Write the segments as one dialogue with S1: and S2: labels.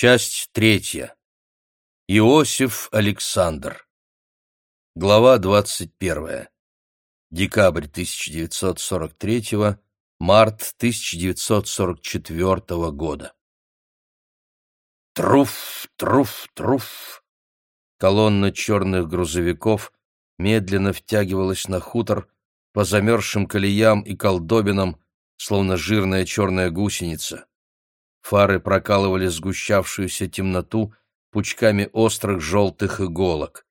S1: Часть третья. Иосиф Александр. Глава двадцать первая. Декабрь 1943, март 1944 года. Труф, труф, труф. Колонна черных грузовиков медленно втягивалась на хутор по замерзшим колеям и колдобинам, словно жирная черная гусеница. Фары прокалывали сгущавшуюся темноту пучками острых желтых иголок.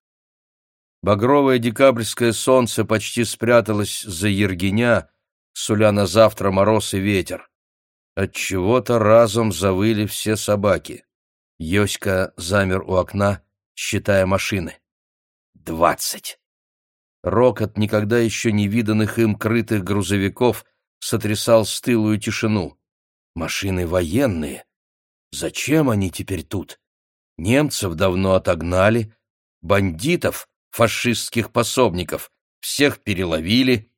S1: Багровое декабрьское солнце почти спряталось за Ергеня, суля на завтра мороз и ветер. Отчего-то разом завыли все собаки. Йоська замер у окна, считая машины. Двадцать! Рокот никогда еще не виданных им крытых грузовиков сотрясал стылую тишину. Машины военные. Зачем они теперь тут? Немцев давно отогнали, бандитов, фашистских пособников, всех переловили.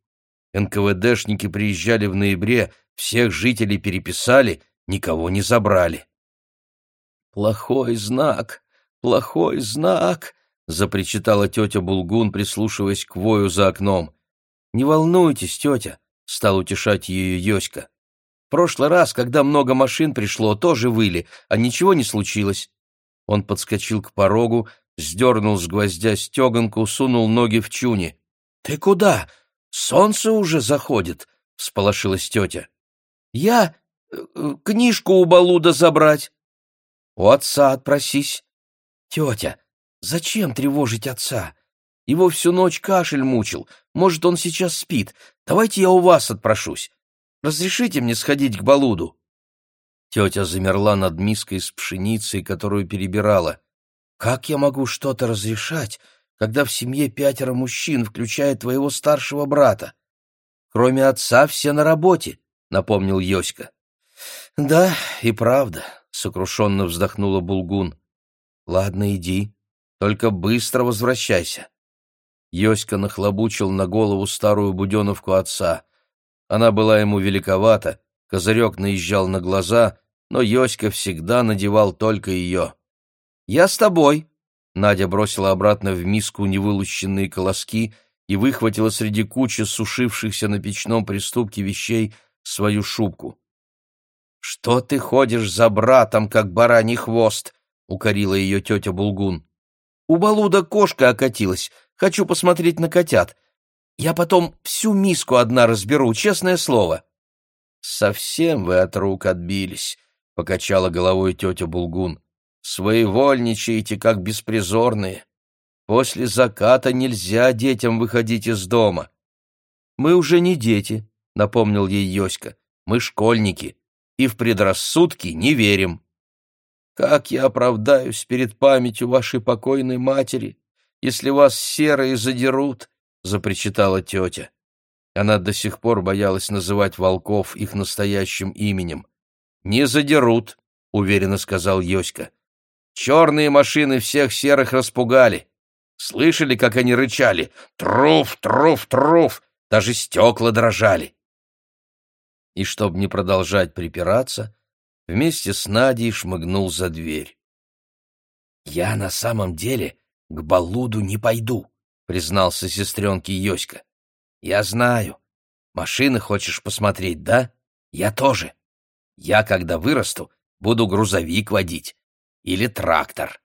S1: НКВДшники приезжали в ноябре, всех жителей переписали, никого не забрали. «Плохой знак, плохой знак!» — запричитала тетя Булгун, прислушиваясь к вою за окном. «Не волнуйтесь, тетя!» — стал утешать ее Йоська прошлый раз, когда много машин пришло, тоже выли, а ничего не случилось. Он подскочил к порогу, сдернул с гвоздя стеганку, сунул ноги в чуни. — Ты куда? Солнце уже заходит, — всполошилась тетя. — Я э, книжку у Балуда забрать. — У отца отпросись. — Тетя, зачем тревожить отца? Его всю ночь кашель мучил. Может, он сейчас спит. Давайте я у вас отпрошусь. Разрешите мне сходить к Балуду?» Тетя замерла над миской с пшеницей, которую перебирала. «Как я могу что-то разрешать, когда в семье пятеро мужчин, включая твоего старшего брата? Кроме отца все на работе», — напомнил Йоська. «Да, и правда», — сокрушенно вздохнула Булгун. «Ладно, иди, только быстро возвращайся». Йоська нахлобучил на голову старую буденовку отца. Она была ему великовата, козырек наезжал на глаза, но Йоська всегда надевал только ее. «Я с тобой!» Надя бросила обратно в миску невылущенные колоски и выхватила среди кучи сушившихся на печном приступке вещей свою шубку. «Что ты ходишь за братом, как бараний хвост?» — укорила ее тетя Булгун. «У Балуда кошка окатилась. Хочу посмотреть на котят. Я потом всю миску одна разберу, честное слово. Совсем вы от рук отбились, покачала головой тетя Булгун. Своевольничаете, как беспризорные. После заката нельзя детям выходить из дома. Мы уже не дети, напомнил ей Йоська. Мы школьники и в предрассудки не верим. Как я оправдаюсь перед памятью вашей покойной матери, если вас серые задерут? — запричитала тетя. Она до сих пор боялась называть волков их настоящим именем. «Не задерут», — уверенно сказал Йоська. «Черные машины всех серых распугали. Слышали, как они рычали? Труф, труф, труф! Даже стекла дрожали!» И, чтобы не продолжать припираться, вместе с Надей шмыгнул за дверь. «Я на самом деле к Балуду не пойду», признался сестренке Йоська. «Я знаю. Машины хочешь посмотреть, да? Я тоже. Я, когда вырасту, буду грузовик водить. Или трактор».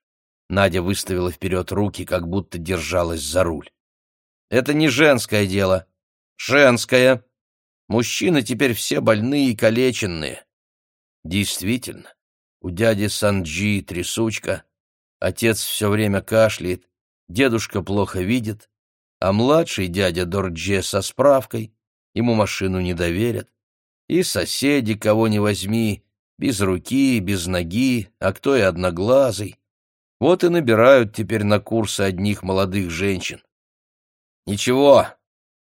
S1: Надя выставила вперед руки, как будто держалась за руль. «Это не женское дело. Женское. Мужчины теперь все больные и калеченные». Действительно, у дяди Санджи трясучка, отец все время кашляет, дедушка плохо видит, а младший дядя Дордже со справкой, ему машину не доверят, и соседи, кого не возьми, без руки, без ноги, а кто и одноглазый. Вот и набирают теперь на курсы одних молодых женщин. Ничего,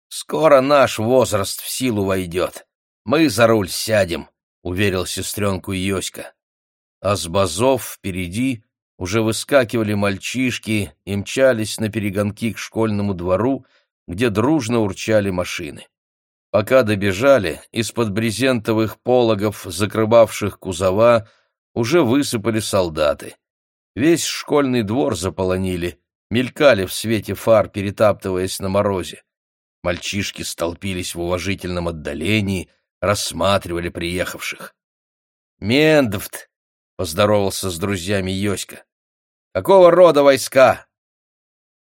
S1: скоро наш возраст в силу войдет. Мы за руль сядем, — уверил сестренку Йоська. А с базов впереди уже выскакивали мальчишки и мчались на перегонки к школьному двору, где дружно урчали машины. Пока добежали, из-под брезентовых пологов, закрывавших кузова, уже высыпали солдаты. Весь школьный двор заполонили, мелькали в свете фар, перетаптываясь на морозе. Мальчишки столпились в уважительном отдалении, рассматривали приехавших. «Мендвт!» — поздоровался с друзьями Йоська. «Какого рода войска?»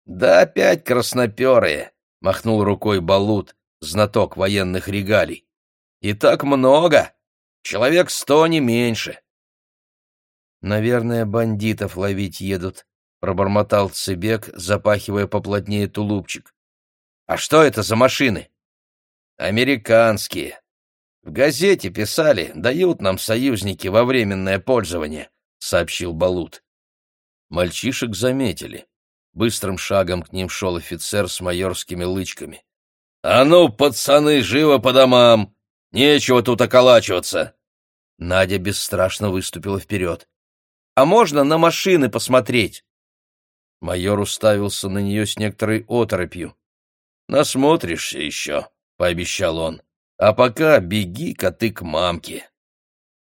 S1: «Да опять красноперые!» — махнул рукой Балут, знаток военных регалий. «И так много! Человек сто не меньше!» «Наверное, бандитов ловить едут», — пробормотал Цыбек, запахивая поплотнее тулупчик. «А что это за машины?» «Американские. В газете писали, дают нам союзники во временное пользование», — сообщил Балут. Мальчишек заметили. Быстрым шагом к ним шел офицер с майорскими лычками. «А ну, пацаны, живо по домам! Нечего тут околачиваться!» Надя бесстрашно выступила вперед. «А можно на машины посмотреть?» Майор уставился на нее с некоторой оторопью. «Насмотришься еще», — пообещал он. «А пока беги-ка ты к мамке».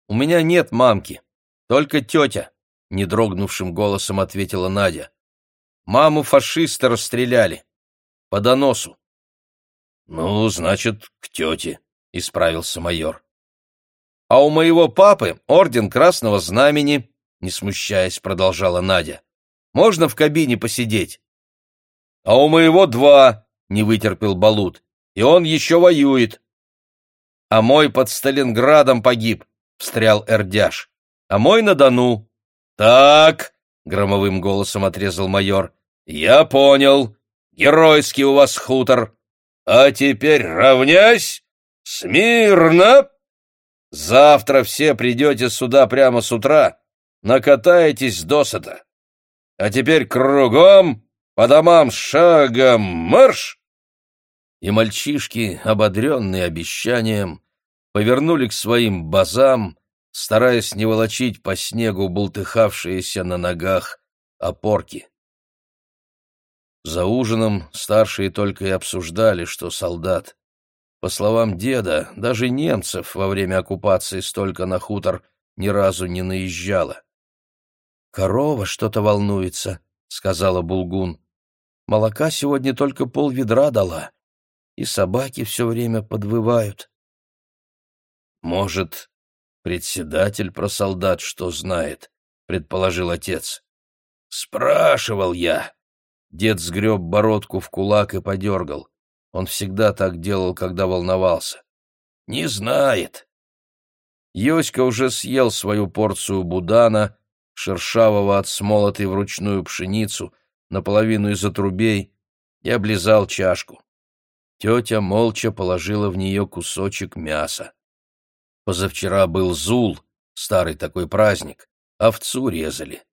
S1: «У меня нет мамки, только тетя», — недрогнувшим голосом ответила Надя. «Маму фашисты расстреляли. По доносу». «Ну, значит, к тете», — исправился майор. «А у моего папы орден Красного Знамени», — не смущаясь, продолжала Надя. «Можно в кабине посидеть?» «А у моего два», — не вытерпел Балут, — «и он еще воюет». «А мой под Сталинградом погиб», — встрял Эрдяш. «А мой на Дону». «Так», — громовым голосом отрезал майор, — «я понял. Геройский у вас хутор. А теперь равнясь! Смирно! Завтра все придете сюда прямо с утра, накатаетесь досыта. А теперь кругом, по домам шагом марш!» И мальчишки, ободренные обещанием, повернули к своим базам, стараясь не волочить по снегу бултыхавшиеся на ногах опорки. За ужином старшие только и обсуждали, что солдат. По словам деда, даже немцев во время оккупации столько на хутор ни разу не наезжало. «Корова что-то волнуется», — сказала Булгун. «Молока сегодня только пол ведра дала, и собаки все время подвывают». «Может, председатель про солдат что знает?» — предположил отец. «Спрашивал я», Дед сгреб бородку в кулак и подергал. Он всегда так делал, когда волновался. «Не знает». Йоська уже съел свою порцию будана, шершавого от смолотой вручную пшеницу, наполовину из отрубей, и облизал чашку. Тетя молча положила в нее кусочек мяса. Позавчера был Зул, старый такой праздник, овцу резали.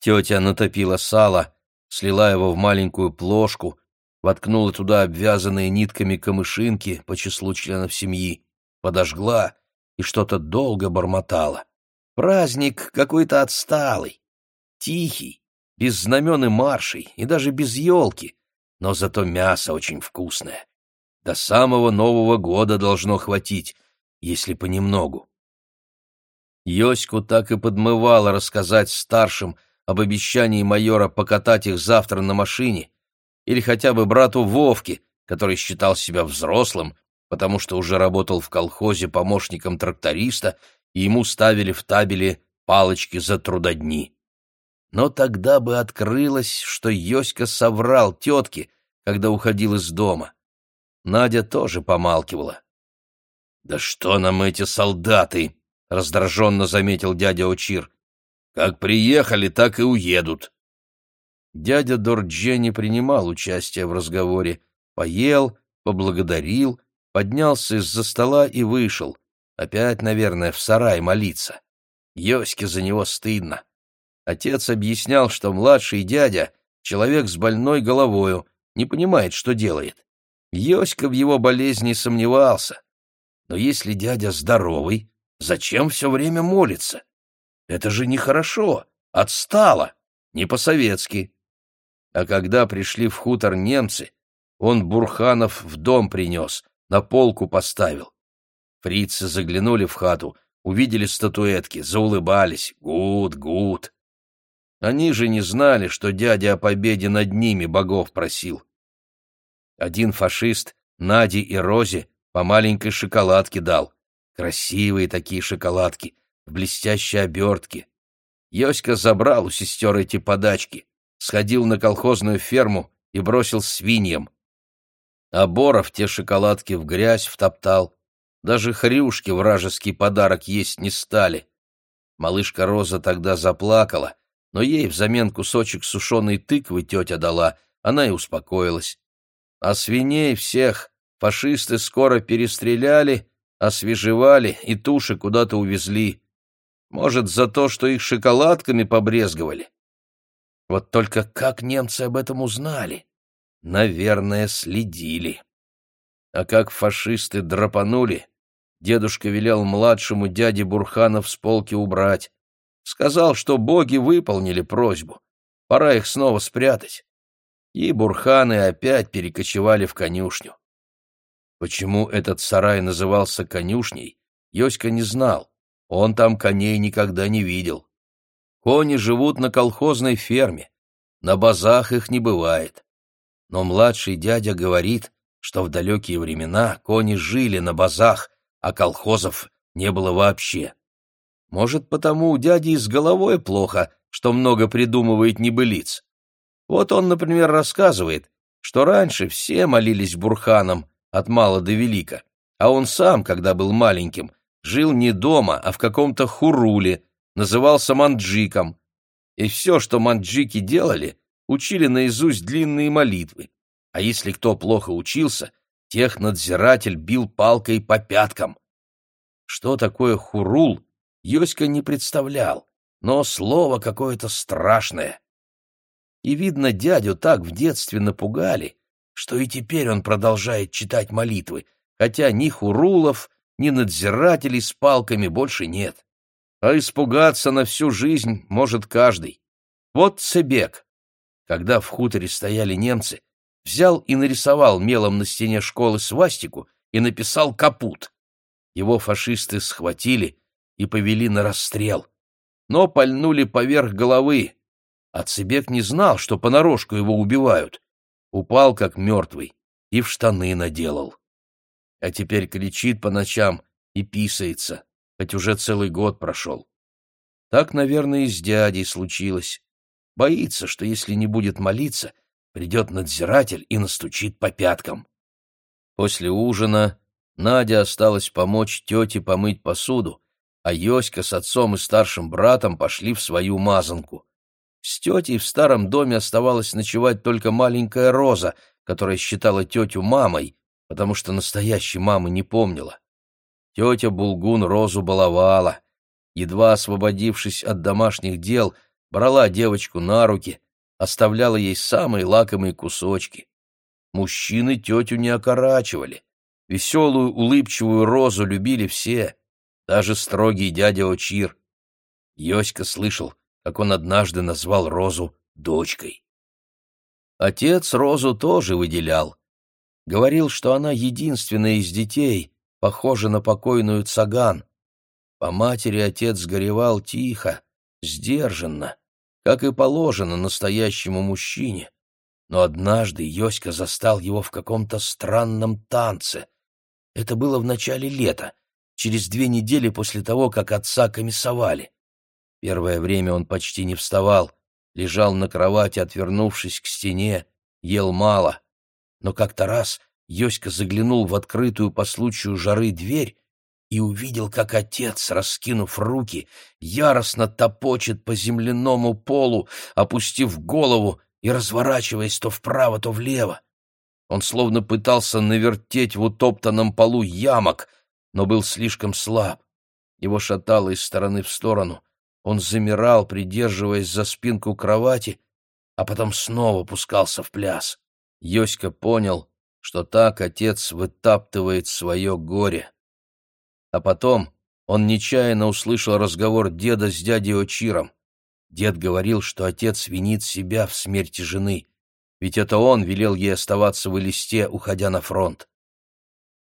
S1: Тетя натопила сало, слила его в маленькую плошку, воткнула туда обвязанные нитками камышинки по числу членов семьи, подожгла и что-то долго бормотала. Праздник какой-то отсталый, тихий, без знамен и маршей, и даже без елки, но зато мясо очень вкусное. До самого Нового года должно хватить, если понемногу. Йоську так и подмывало рассказать старшим об обещании майора покатать их завтра на машине, или хотя бы брату Вовке, который считал себя взрослым, потому что уже работал в колхозе помощником тракториста, и ему ставили в табеле палочки за трудодни. Но тогда бы открылось, что Йоська соврал тетке, когда уходил из дома. Надя тоже помалкивала. «Да что нам эти солдаты!» — раздраженно заметил дядя Очир. Как приехали, так и уедут. Дядя Дордже не принимал участия в разговоре, поел, поблагодарил, поднялся из-за стола и вышел. Опять, наверное, в сарай молиться. Йоське за него стыдно. Отец объяснял, что младший дядя — человек с больной головою, не понимает, что делает. Йоська в его болезни сомневался. Но если дядя здоровый, зачем все время молится? Это же нехорошо, отстало, не по-советски. А когда пришли в хутор немцы, он Бурханов в дом принес, на полку поставил. Фрицы заглянули в хату, увидели статуэтки, заулыбались. Гуд, гуд. Они же не знали, что дядя о победе над ними богов просил. Один фашист Наде и Розе по маленькой шоколадке дал. Красивые такие шоколадки, в блестящей обертке. Йоська забрал у сестер эти подачки, сходил на колхозную ферму и бросил свиньям. А Боров те шоколадки в грязь втоптал. Даже хрюшки вражеский подарок есть не стали. Малышка Роза тогда заплакала, но ей взамен кусочек сушеной тыквы тетя дала, она и успокоилась. А свиней всех фашисты скоро перестреляли, освежевали и туши куда-то увезли. Может, за то, что их шоколадками побрезговали? Вот только как немцы об этом узнали? Наверное, следили. А как фашисты драпанули, дедушка велел младшему дяде Бурханов с полки убрать. Сказал, что боги выполнили просьбу. Пора их снова спрятать. И Бурханы опять перекочевали в конюшню. Почему этот сарай назывался конюшней, Йоська не знал. Он там коней никогда не видел. Кони живут на колхозной ферме. На базах их не бывает. Но младший дядя говорит, что в далекие времена кони жили на базах, а колхозов не было вообще. Может, потому у дяди с головой плохо, что много придумывает небылиц. Вот он, например, рассказывает, что раньше все молились бурханам от мала до велика, а он сам, когда был маленьким, жил не дома, а в каком-то хуруле, назывался манджиком. И все, что манджики делали, учили наизусть длинные молитвы. А если кто плохо учился, тех надзиратель бил палкой по пяткам. Что такое хурул, Йоська не представлял, но слово какое-то страшное. И, видно, дядю так в детстве напугали, что и теперь он продолжает читать молитвы, хотя ни хурулов, ни надзирателей с палками больше нет. А испугаться на всю жизнь может каждый. Вот Цебек. Когда в хуторе стояли немцы, взял и нарисовал мелом на стене школы свастику и написал «капут». Его фашисты схватили и повели на расстрел. Но пальнули поверх головы. А Цебек не знал, что понарошку его убивают. Упал, как мертвый, и в штаны наделал а теперь кричит по ночам и писается, хоть уже целый год прошел. Так, наверное, и с дядей случилось. Боится, что если не будет молиться, придет надзиратель и настучит по пяткам. После ужина Надя осталась помочь тете помыть посуду, а Йоська с отцом и старшим братом пошли в свою мазанку. С тетей в старом доме оставалась ночевать только маленькая Роза, которая считала тетю мамой, потому что настоящей мамы не помнила. Тетя Булгун Розу баловала. Едва освободившись от домашних дел, брала девочку на руки, оставляла ей самые лакомые кусочки. Мужчины тетю не окорачивали. Веселую, улыбчивую Розу любили все, даже строгий дядя Очир. Йоська слышал, как он однажды назвал Розу дочкой. Отец Розу тоже выделял. Говорил, что она единственная из детей, похожа на покойную Цаган. По матери отец горевал тихо, сдержанно, как и положено настоящему мужчине. Но однажды Йоська застал его в каком-то странном танце. Это было в начале лета, через две недели после того, как отца комиссовали. Первое время он почти не вставал, лежал на кровати, отвернувшись к стене, ел мало — но как-то раз Йоська заглянул в открытую по случаю жары дверь и увидел, как отец, раскинув руки, яростно топочет по земляному полу, опустив голову и разворачиваясь то вправо, то влево. Он словно пытался навертеть в утоптанном полу ямок, но был слишком слаб. Его шатало из стороны в сторону. Он замирал, придерживаясь за спинку кровати, а потом снова пускался в пляс. Йоська понял, что так отец вытаптывает свое горе. А потом он нечаянно услышал разговор деда с дядей Очиром. Дед говорил, что отец винит себя в смерти жены, ведь это он велел ей оставаться в Элисте, уходя на фронт.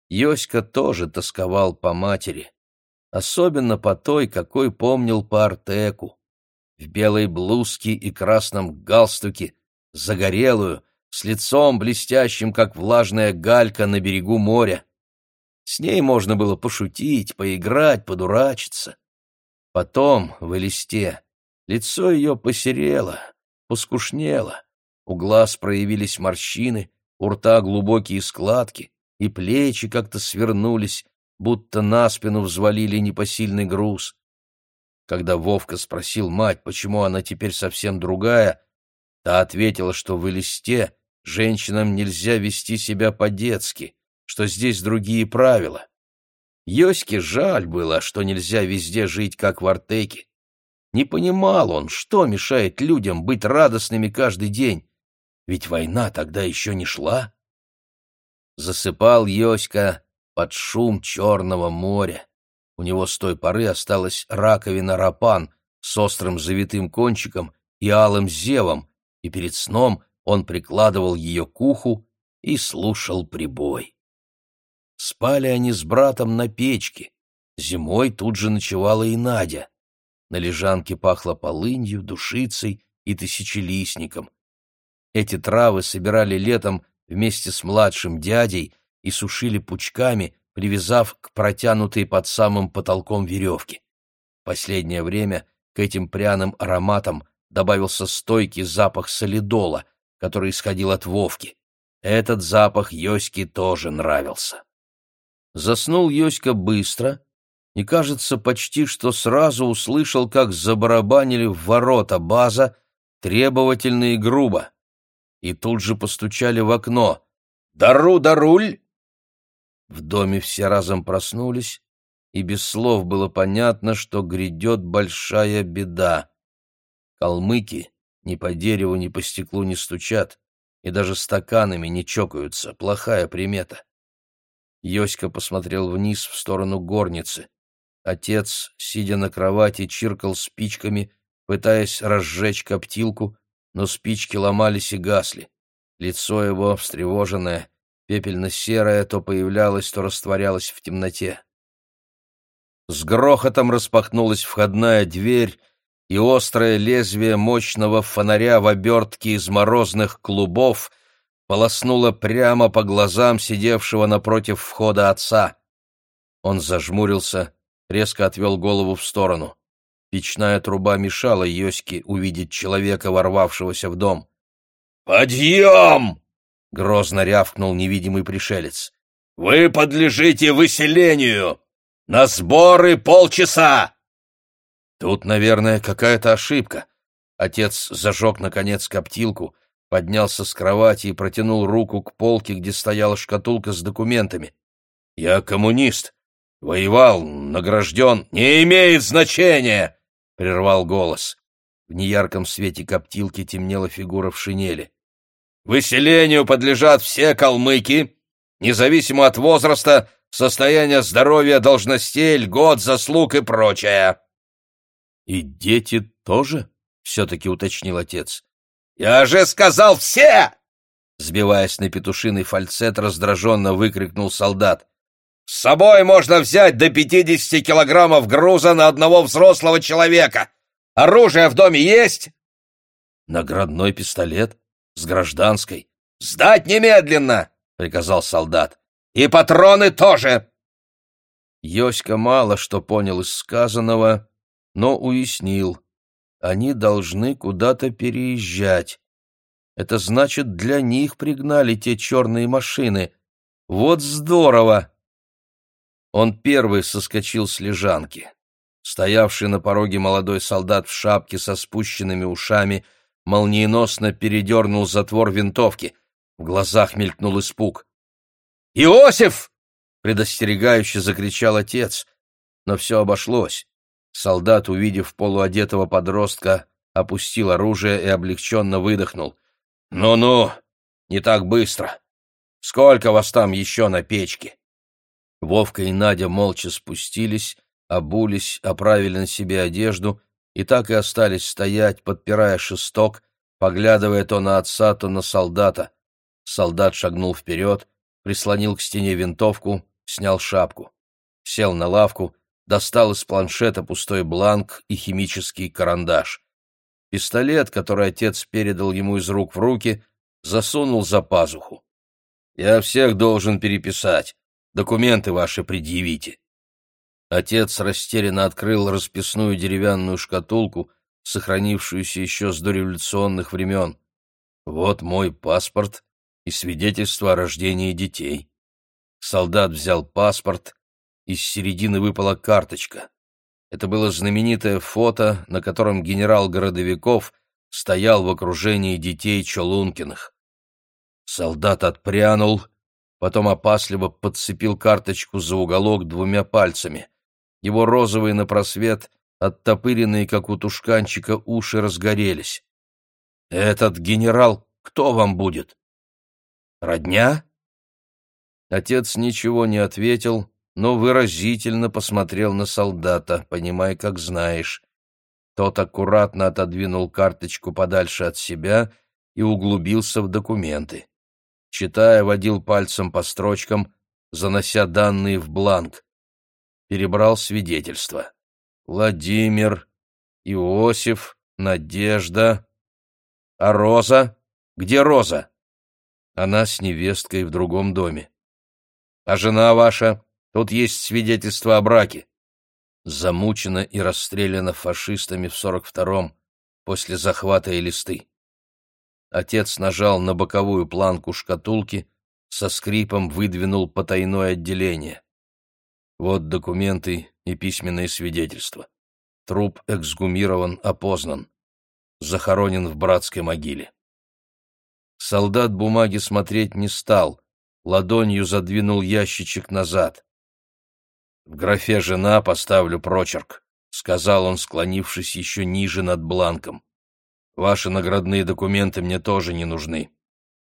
S1: Йоська тоже тосковал по матери. Особенно по той, какой помнил по Артеку. В белой блузке и красном галстуке, загорелую, с лицом блестящим, как влажная галька на берегу моря. С ней можно было пошутить, поиграть, подурачиться. Потом, в листе, лицо ее посерело, поскушнело, у глаз проявились морщины, у рта глубокие складки, и плечи как-то свернулись, будто на спину взвалили непосильный груз. Когда Вовка спросил мать, почему она теперь совсем другая, та ответила, что в Элисте женщинам нельзя вести себя по-детски, что здесь другие правила. Йоське жаль было, что нельзя везде жить, как в Артеке. Не понимал он, что мешает людям быть радостными каждый день. Ведь война тогда еще не шла. Засыпал Йоська под шум Черного моря. У него с той поры осталась раковина рапан с острым завитым кончиком и алым зевом, и перед сном он прикладывал ее к уху и слушал прибой. Спали они с братом на печке. Зимой тут же ночевала и Надя. На лежанке пахло полынью, душицей и тысячелистником. Эти травы собирали летом вместе с младшим дядей и сушили пучками, привязав к протянутой под самым потолком веревке. Последнее время к этим пряным ароматам добавился стойкий запах солидола, который исходил от Вовки. Этот запах Йоське тоже нравился. Заснул Йоська быстро и, кажется, почти что сразу услышал, как забарабанили в ворота база, требовательно и грубо. И тут же постучали в окно. «Дару, даруль!» В доме все разом проснулись, и без слов было понятно, что грядет большая беда. Калмыки ни по дереву, ни по стеклу не стучат, и даже стаканами не чокаются, плохая примета. Йоська посмотрел вниз в сторону горницы. Отец, сидя на кровати, чиркал спичками, пытаясь разжечь коптилку, но спички ломались и гасли. Лицо его, встревоженное, пепельно-серая, то появлялась, то растворялась в темноте. С грохотом распахнулась входная дверь, и острое лезвие мощного фонаря в обертке из морозных клубов полоснуло прямо по глазам сидевшего напротив входа отца. Он зажмурился, резко отвел голову в сторону. Печная труба мешала Йоське увидеть человека, ворвавшегося в дом. «Подъем!» — грозно рявкнул невидимый пришелец. «Вы подлежите выселению! На сборы полчаса!» Тут, наверное, какая-то ошибка. Отец зажег, наконец, коптилку, поднялся с кровати и протянул руку к полке, где стояла шкатулка с документами. «Я коммунист. Воевал, награжден. Не имеет значения!» — прервал голос. В неярком свете коптилки темнела фигура в шинели. Выселению подлежат все калмыки, независимо от возраста, состояния здоровья, должностей, льгот, заслуг и прочее. — И дети тоже? — все-таки уточнил отец. — Я же сказал все! Сбиваясь на петушиный фальцет, раздраженно выкрикнул солдат. «С собой можно взять до пятидесяти килограммов груза на одного взрослого человека. Оружие в доме есть?» «Наградной пистолет?» С гражданской. «Сдать немедленно!» — приказал солдат. «И патроны тоже!» Йоська мало что понял из сказанного, но уяснил. Они должны куда-то переезжать. Это значит, для них пригнали те черные машины. Вот здорово! Он первый соскочил с лежанки. Стоявший на пороге молодой солдат в шапке со спущенными ушами — молниеносно передернул затвор винтовки. В глазах мелькнул испуг. «Иосиф!» — предостерегающе закричал отец. Но все обошлось. Солдат, увидев полуодетого подростка, опустил оружие и облегченно выдохнул. «Ну-ну, не так быстро. Сколько вас там еще на печке?» Вовка и Надя молча спустились, обулись, оправили на себе одежду и так и остались стоять, подпирая шесток, поглядывая то на отца, то на солдата. Солдат шагнул вперед, прислонил к стене винтовку, снял шапку. Сел на лавку, достал из планшета пустой бланк и химический карандаш. Пистолет, который отец передал ему из рук в руки, засунул за пазуху. «Я всех должен переписать. Документы ваши предъявите». Отец растерянно открыл расписную деревянную шкатулку, сохранившуюся еще с дореволюционных времен. «Вот мой паспорт и свидетельство о рождении детей». Солдат взял паспорт, из середины выпала карточка. Это было знаменитое фото, на котором генерал Городовиков стоял в окружении детей Чолункиных. Солдат отпрянул, потом опасливо подцепил карточку за уголок двумя пальцами. Его розовые на просвет, оттопыренные, как у тушканчика, уши разгорелись. «Этот генерал кто вам будет? Родня?» Отец ничего не ответил, но выразительно посмотрел на солдата, понимая, как знаешь. Тот аккуратно отодвинул карточку подальше от себя и углубился в документы. Читая, водил пальцем по строчкам, занося данные в бланк. Перебрал свидетельства. Владимир, Иосиф, Надежда. А Роза? Где Роза? Она с невесткой в другом доме. А жена ваша? Тут есть свидетельство о браке. Замучена и расстреляна фашистами в 42-м после захвата Элисты. Отец нажал на боковую планку шкатулки, со скрипом выдвинул потайное отделение. Вот документы и письменные свидетельства. Труп эксгумирован, опознан. Захоронен в братской могиле. Солдат бумаги смотреть не стал, ладонью задвинул ящичек назад. «В графе «жена» поставлю прочерк», — сказал он, склонившись еще ниже над бланком. «Ваши наградные документы мне тоже не нужны».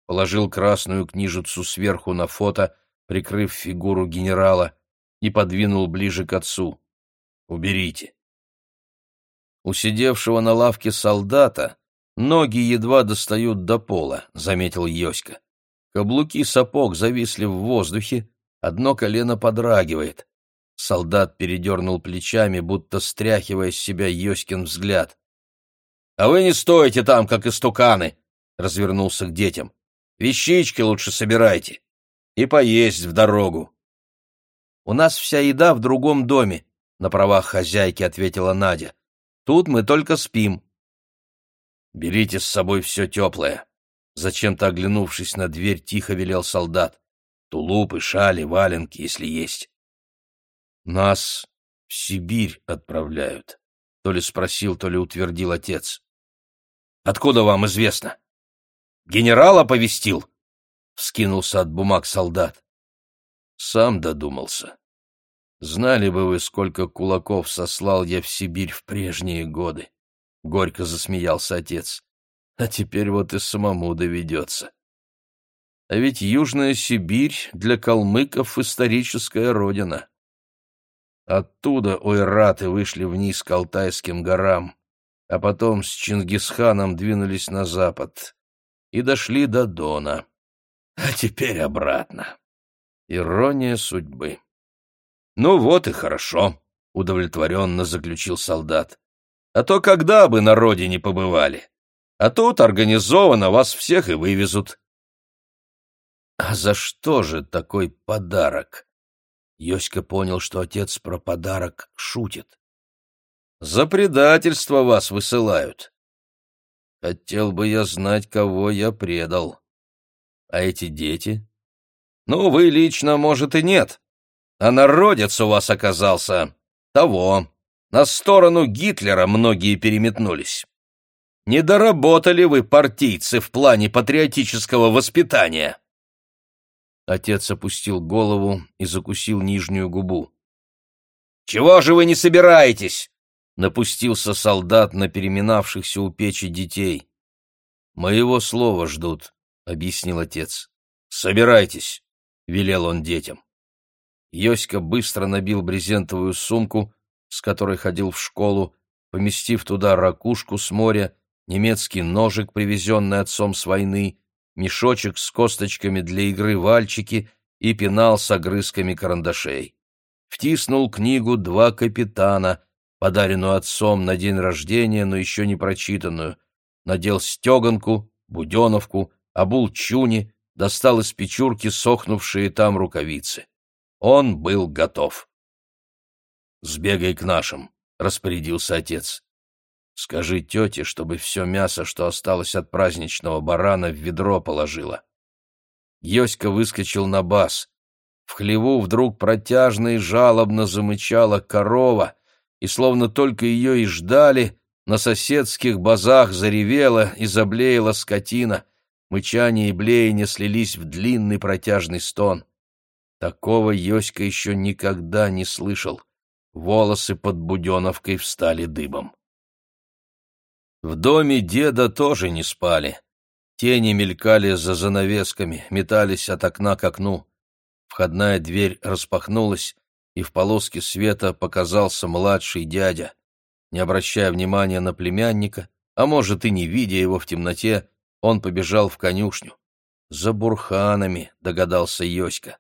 S1: Положил красную книжицу сверху на фото, прикрыв фигуру генерала, и подвинул ближе к отцу. «Уберите». У сидевшего на лавке солдата ноги едва достают до пола, — заметил Йоська. Каблуки сапог зависли в воздухе, одно колено подрагивает. Солдат передернул плечами, будто стряхивая с себя Йоськин взгляд. — А вы не стоите там, как истуканы! — развернулся к детям. — Вещички лучше собирайте. И поесть в дорогу. — У нас вся еда в другом доме, — на правах хозяйки ответила Надя. — Тут мы только спим. — Берите с собой все теплое. Зачем-то оглянувшись на дверь, тихо велел солдат. Тулупы, шали, валенки, если есть. Нас в Сибирь отправляют, то ли спросил, то ли утвердил отец. Откуда вам известно? Генерал оповестил? Вскинулся от бумаг солдат. Сам додумался. Знали бы вы, сколько кулаков сослал я в Сибирь в прежние годы. Горько засмеялся отец. А теперь вот и самому доведется. А ведь Южная Сибирь для калмыков историческая родина. Оттуда ойраты вышли вниз к Алтайским горам, а потом с Чингисханом двинулись на запад и дошли до Дона. А теперь обратно. Ирония судьбы. «Ну вот и хорошо», — удовлетворенно заключил солдат. «А то когда бы на родине побывали? А тут организованно вас всех и вывезут». «А за что же такой подарок?» Йоська понял, что отец про подарок шутит. «За предательство вас высылают. Хотел бы я знать, кого я предал. А эти дети? Ну, вы лично, может, и нет. А народец у вас оказался того. На сторону Гитлера многие переметнулись. Не доработали вы, партийцы, в плане патриотического воспитания». Отец опустил голову и закусил нижнюю губу. «Чего же вы не собираетесь?» — напустился солдат на переминавшихся у печи детей. «Моего слова ждут», — объяснил отец. «Собирайтесь», — велел он детям. Йоська быстро набил брезентовую сумку, с которой ходил в школу, поместив туда ракушку с моря, немецкий ножик, привезенный отцом с войны, мешочек с косточками для игры вальчики и пенал с огрызками карандашей. втиснул книгу «Два капитана», подаренную отцом на день рождения, но еще не прочитанную, надел стеганку, буденовку, обул чуни, достал из печурки сохнувшие там рукавицы. Он был готов. «Сбегай к нашим», — распорядился отец. «Скажи тете, чтобы все мясо, что осталось от праздничного барана, в ведро положила». Йоська выскочил на бас. В хлеву вдруг протяжно и жалобно замычала корова, и, словно только ее и ждали, на соседских базах заревела и заблеяла скотина. Мычание и блеяние слились в длинный протяжный стон. Такого Йоська еще никогда не слышал. Волосы под буденовкой встали дыбом. В доме деда тоже не спали. Тени мелькали за занавесками, метались от окна к окну. Входная дверь распахнулась, и в полоске света показался младший дядя. Не обращая внимания на племянника, а может и не видя его в темноте, он побежал в конюшню. «За бурханами», — догадался Йоська.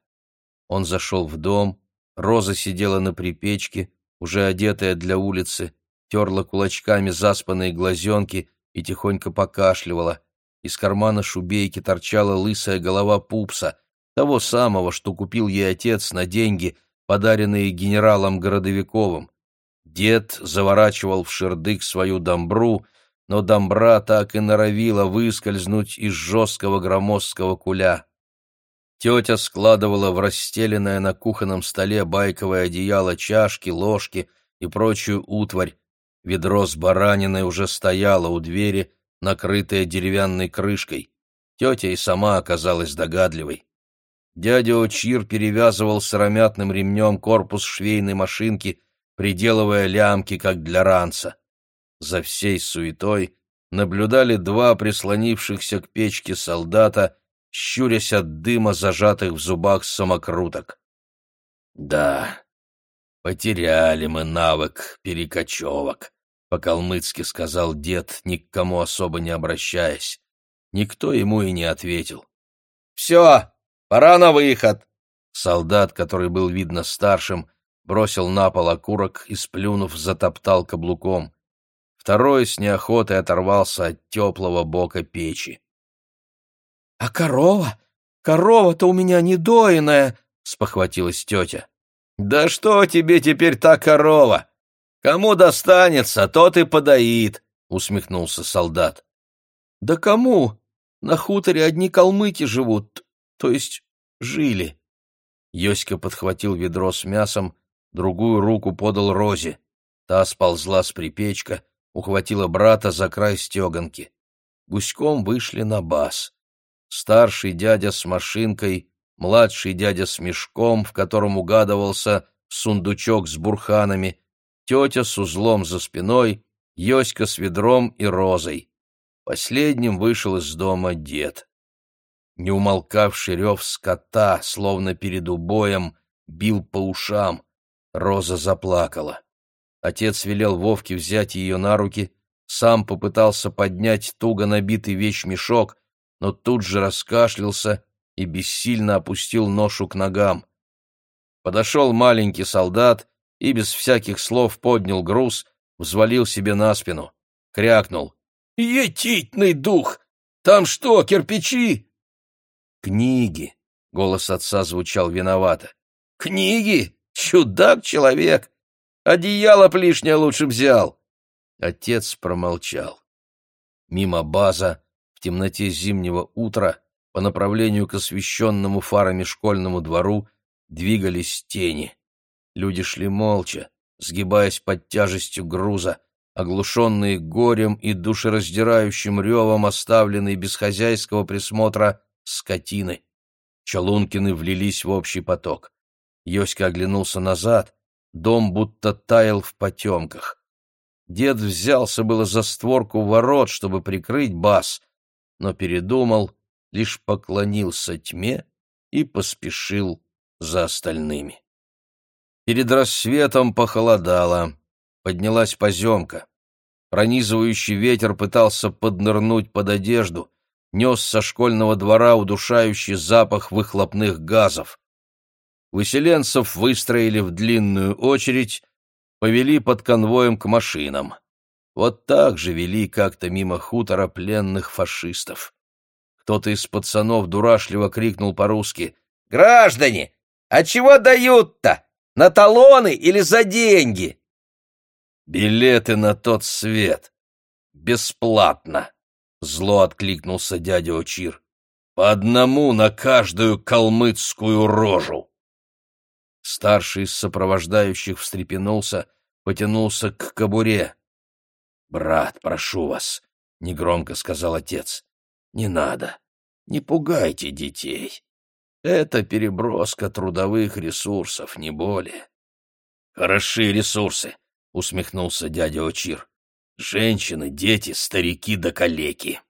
S1: Он зашел в дом, Роза сидела на припечке, уже одетая для улицы, терла кулачками заспанные глазенки и тихонько покашливала. Из кармана шубейки торчала лысая голова пупса, того самого, что купил ей отец на деньги, подаренные генералом Городовиковым. Дед заворачивал в шердык свою домбру, но домбра так и норовила выскользнуть из жесткого громоздкого куля. Тетя складывала в расстеленное на кухонном столе байковое одеяло чашки, ложки и прочую утварь. Ведро с бараниной уже стояло у двери, накрытое деревянной крышкой. Тетя и сама оказалась догадливой. Дядя Очир перевязывал сыромятным ремнем корпус швейной машинки, приделывая лямки, как для ранца. За всей суетой наблюдали два прислонившихся к печке солдата щурясь от дыма, зажатых в зубах самокруток. «Да, потеряли мы навык перекочевок», — по-калмыцки сказал дед, ни к кому особо не обращаясь. Никто ему и не ответил. «Все, пора на выход!» Солдат, который был, видно, старшим, бросил на пол окурок и, сплюнув, затоптал каблуком. Второй с неохотой оторвался от теплого бока печи.
S2: «А корова? Корова-то у меня недоиная!» — спохватилась тетя.
S1: «Да что тебе теперь та корова? Кому достанется, тот и подоит!» — усмехнулся солдат.
S2: «Да кому? На хуторе одни калмыки живут, то есть жили».
S1: Йоська подхватил ведро с мясом, другую руку подал Розе. Та сползла с припечка, ухватила брата за край стеганки. Гуськом вышли на бас старший дядя с машинкой, младший дядя с мешком, в котором угадывался сундучок с бурханами, тетя с узлом за спиной, Йоська с ведром и розой. Последним вышел из дома дед. Неумолкавший рев скота, словно перед убоем, бил по ушам. Роза заплакала. Отец велел Вовке взять ее на руки, сам попытался поднять туго набитый вещмешок, но тут же раскашлялся и бессильно опустил ношу к ногам. Подошел маленький солдат и без всяких слов поднял груз, взвалил себе на спину. Крякнул. «Етитный дух! Там что, кирпичи?» «Книги!» — голос отца звучал виновато. «Книги? Чудак-человек! Одеяло плишнее лучше взял!» Отец промолчал. Мимо база темноте зимнего утра по направлению к освещенному фарами школьному двору двигались тени. Люди шли молча, сгибаясь под тяжестью груза, оглушенные горем и душераздирающим ревом, оставленные без хозяйского присмотра скотины. Чалункины влились в общий поток. Йоська оглянулся назад, дом будто таял в потемках. Дед взялся было за створку ворот, чтобы прикрыть бас, но передумал, лишь поклонился тьме и поспешил за остальными. Перед рассветом похолодало, поднялась поземка. Пронизывающий ветер пытался поднырнуть под одежду, нес со школьного двора удушающий запах выхлопных газов. Выселенцев выстроили в длинную очередь, повели под конвоем к машинам. Вот так же вели как-то мимо хутора пленных фашистов. Кто-то из пацанов дурашливо крикнул по-русски «Граждане, а чего дают-то? На талоны или за деньги?» «Билеты на тот свет. Бесплатно!» — зло откликнулся дядя Очир. «По одному на каждую калмыцкую рожу!» Старший из сопровождающих встрепенулся, потянулся к кобуре. «Брат, прошу вас», — негромко сказал отец, — «не надо, не пугайте детей. Это переброска трудовых ресурсов, не более». «Хороши ресурсы», — усмехнулся дядя Очир. «Женщины, дети, старики да калеки».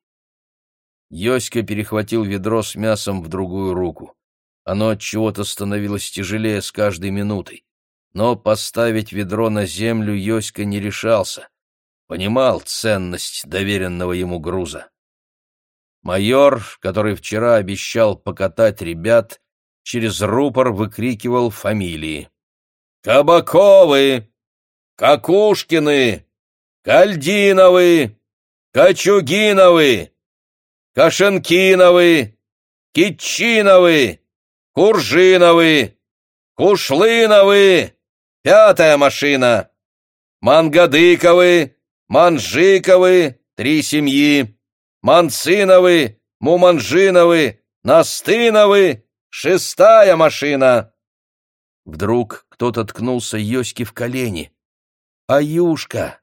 S1: Йоська перехватил ведро с мясом в другую руку. Оно от чего-то становилось тяжелее с каждой минутой. Но поставить ведро на землю Йоська не решался. Понимал ценность доверенного ему груза. Майор, который вчера обещал покатать ребят, через рупор выкрикивал фамилии. «Кабаковы! Какушкины! Кальдиновы! Кочугиновы! Кашенкиновы! Китчиновы! Куржиновы, Кушлыновы, пятая машина, Мангадыковы, Манжиковы, три семьи, Манциновы, Муманжиновы, Настыновы, шестая машина. Вдруг кто-то ткнулся Йоське в колени. «Аюшка!»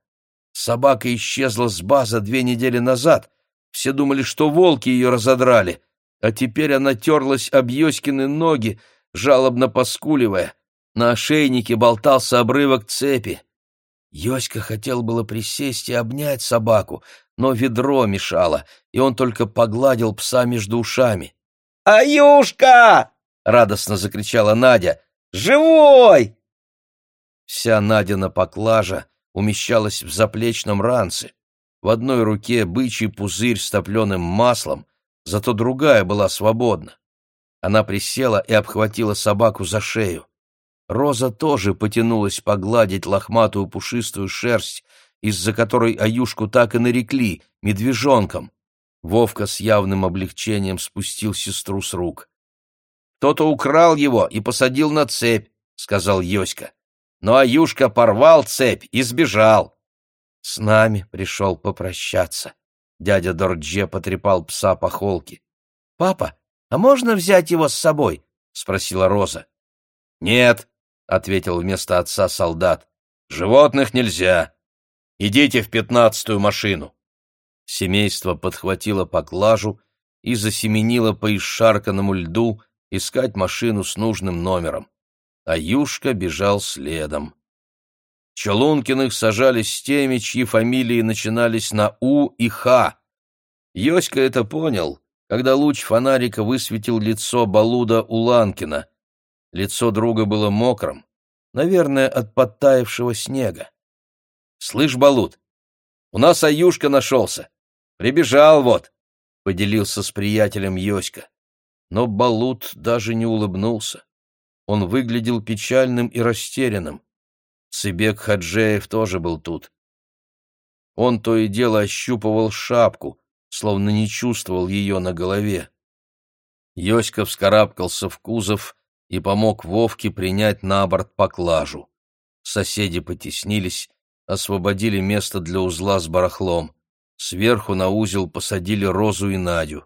S1: Собака исчезла с базы две недели назад. Все думали, что волки ее разодрали а теперь она терлась об Йоськины ноги, жалобно поскуливая. На ошейнике болтался обрывок цепи. Йоська хотел было присесть и обнять собаку, но ведро мешало, и он только погладил пса между ушами. «Аюшка!» — радостно закричала Надя. «Живой!» Вся Надина поклажа умещалась в заплечном ранце. В одной руке бычий пузырь с топленым маслом, зато другая была свободна. Она присела и обхватила собаку за шею. Роза тоже потянулась погладить лохматую пушистую шерсть, из-за которой Аюшку так и нарекли медвежонком. Вовка с явным облегчением спустил сестру с рук. «Кто-то украл его и посадил на цепь», — сказал Йоська. Но Аюшка порвал цепь и сбежал. С нами пришел попрощаться. Дядя Дордже потрепал пса по холке. «Папа, а можно взять его с собой?» — спросила Роза. «Нет», — ответил вместо отца солдат. «Животных нельзя. Идите в пятнадцатую машину». Семейство подхватило поклажу и засеменило по исшарканному льду искать машину с нужным номером. А Юшка бежал следом. Челункиных сажали с теми, чьи фамилии начинались на «У» и «Х». Йоська это понял, когда луч фонарика высветил лицо Балуда Уланкина. Лицо друга было мокрым, наверное, от подтаявшего снега. «Слышь, Балуд, у нас Аюшка нашелся. Прибежал вот», — поделился с приятелем Йоська. Но Балут даже не улыбнулся. Он выглядел печальным и растерянным. Цыбек Хаджеев тоже был тут. Он то и дело ощупывал шапку, словно не чувствовал ее на голове. Йоська вскарабкался в кузов и помог Вовке принять на борт поклажу. Соседи потеснились, освободили место для узла с барахлом. Сверху на узел посадили Розу и Надю.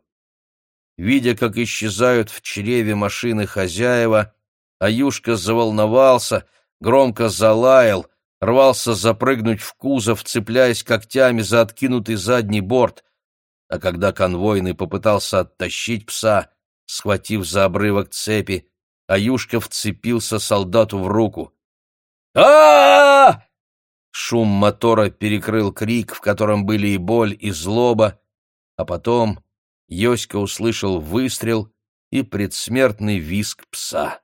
S1: Видя, как исчезают в чреве машины хозяева, Аюшка заволновался — громко залаял, рвался запрыгнуть в кузов, цепляясь когтями за откинутый задний борт, а когда конвойный попытался оттащить пса, схватив за обрывок цепи, Аюшка вцепился солдату в руку. а Шум мотора перекрыл крик, в котором были и боль, и злоба, а потом Йоська услышал выстрел и предсмертный визг пса.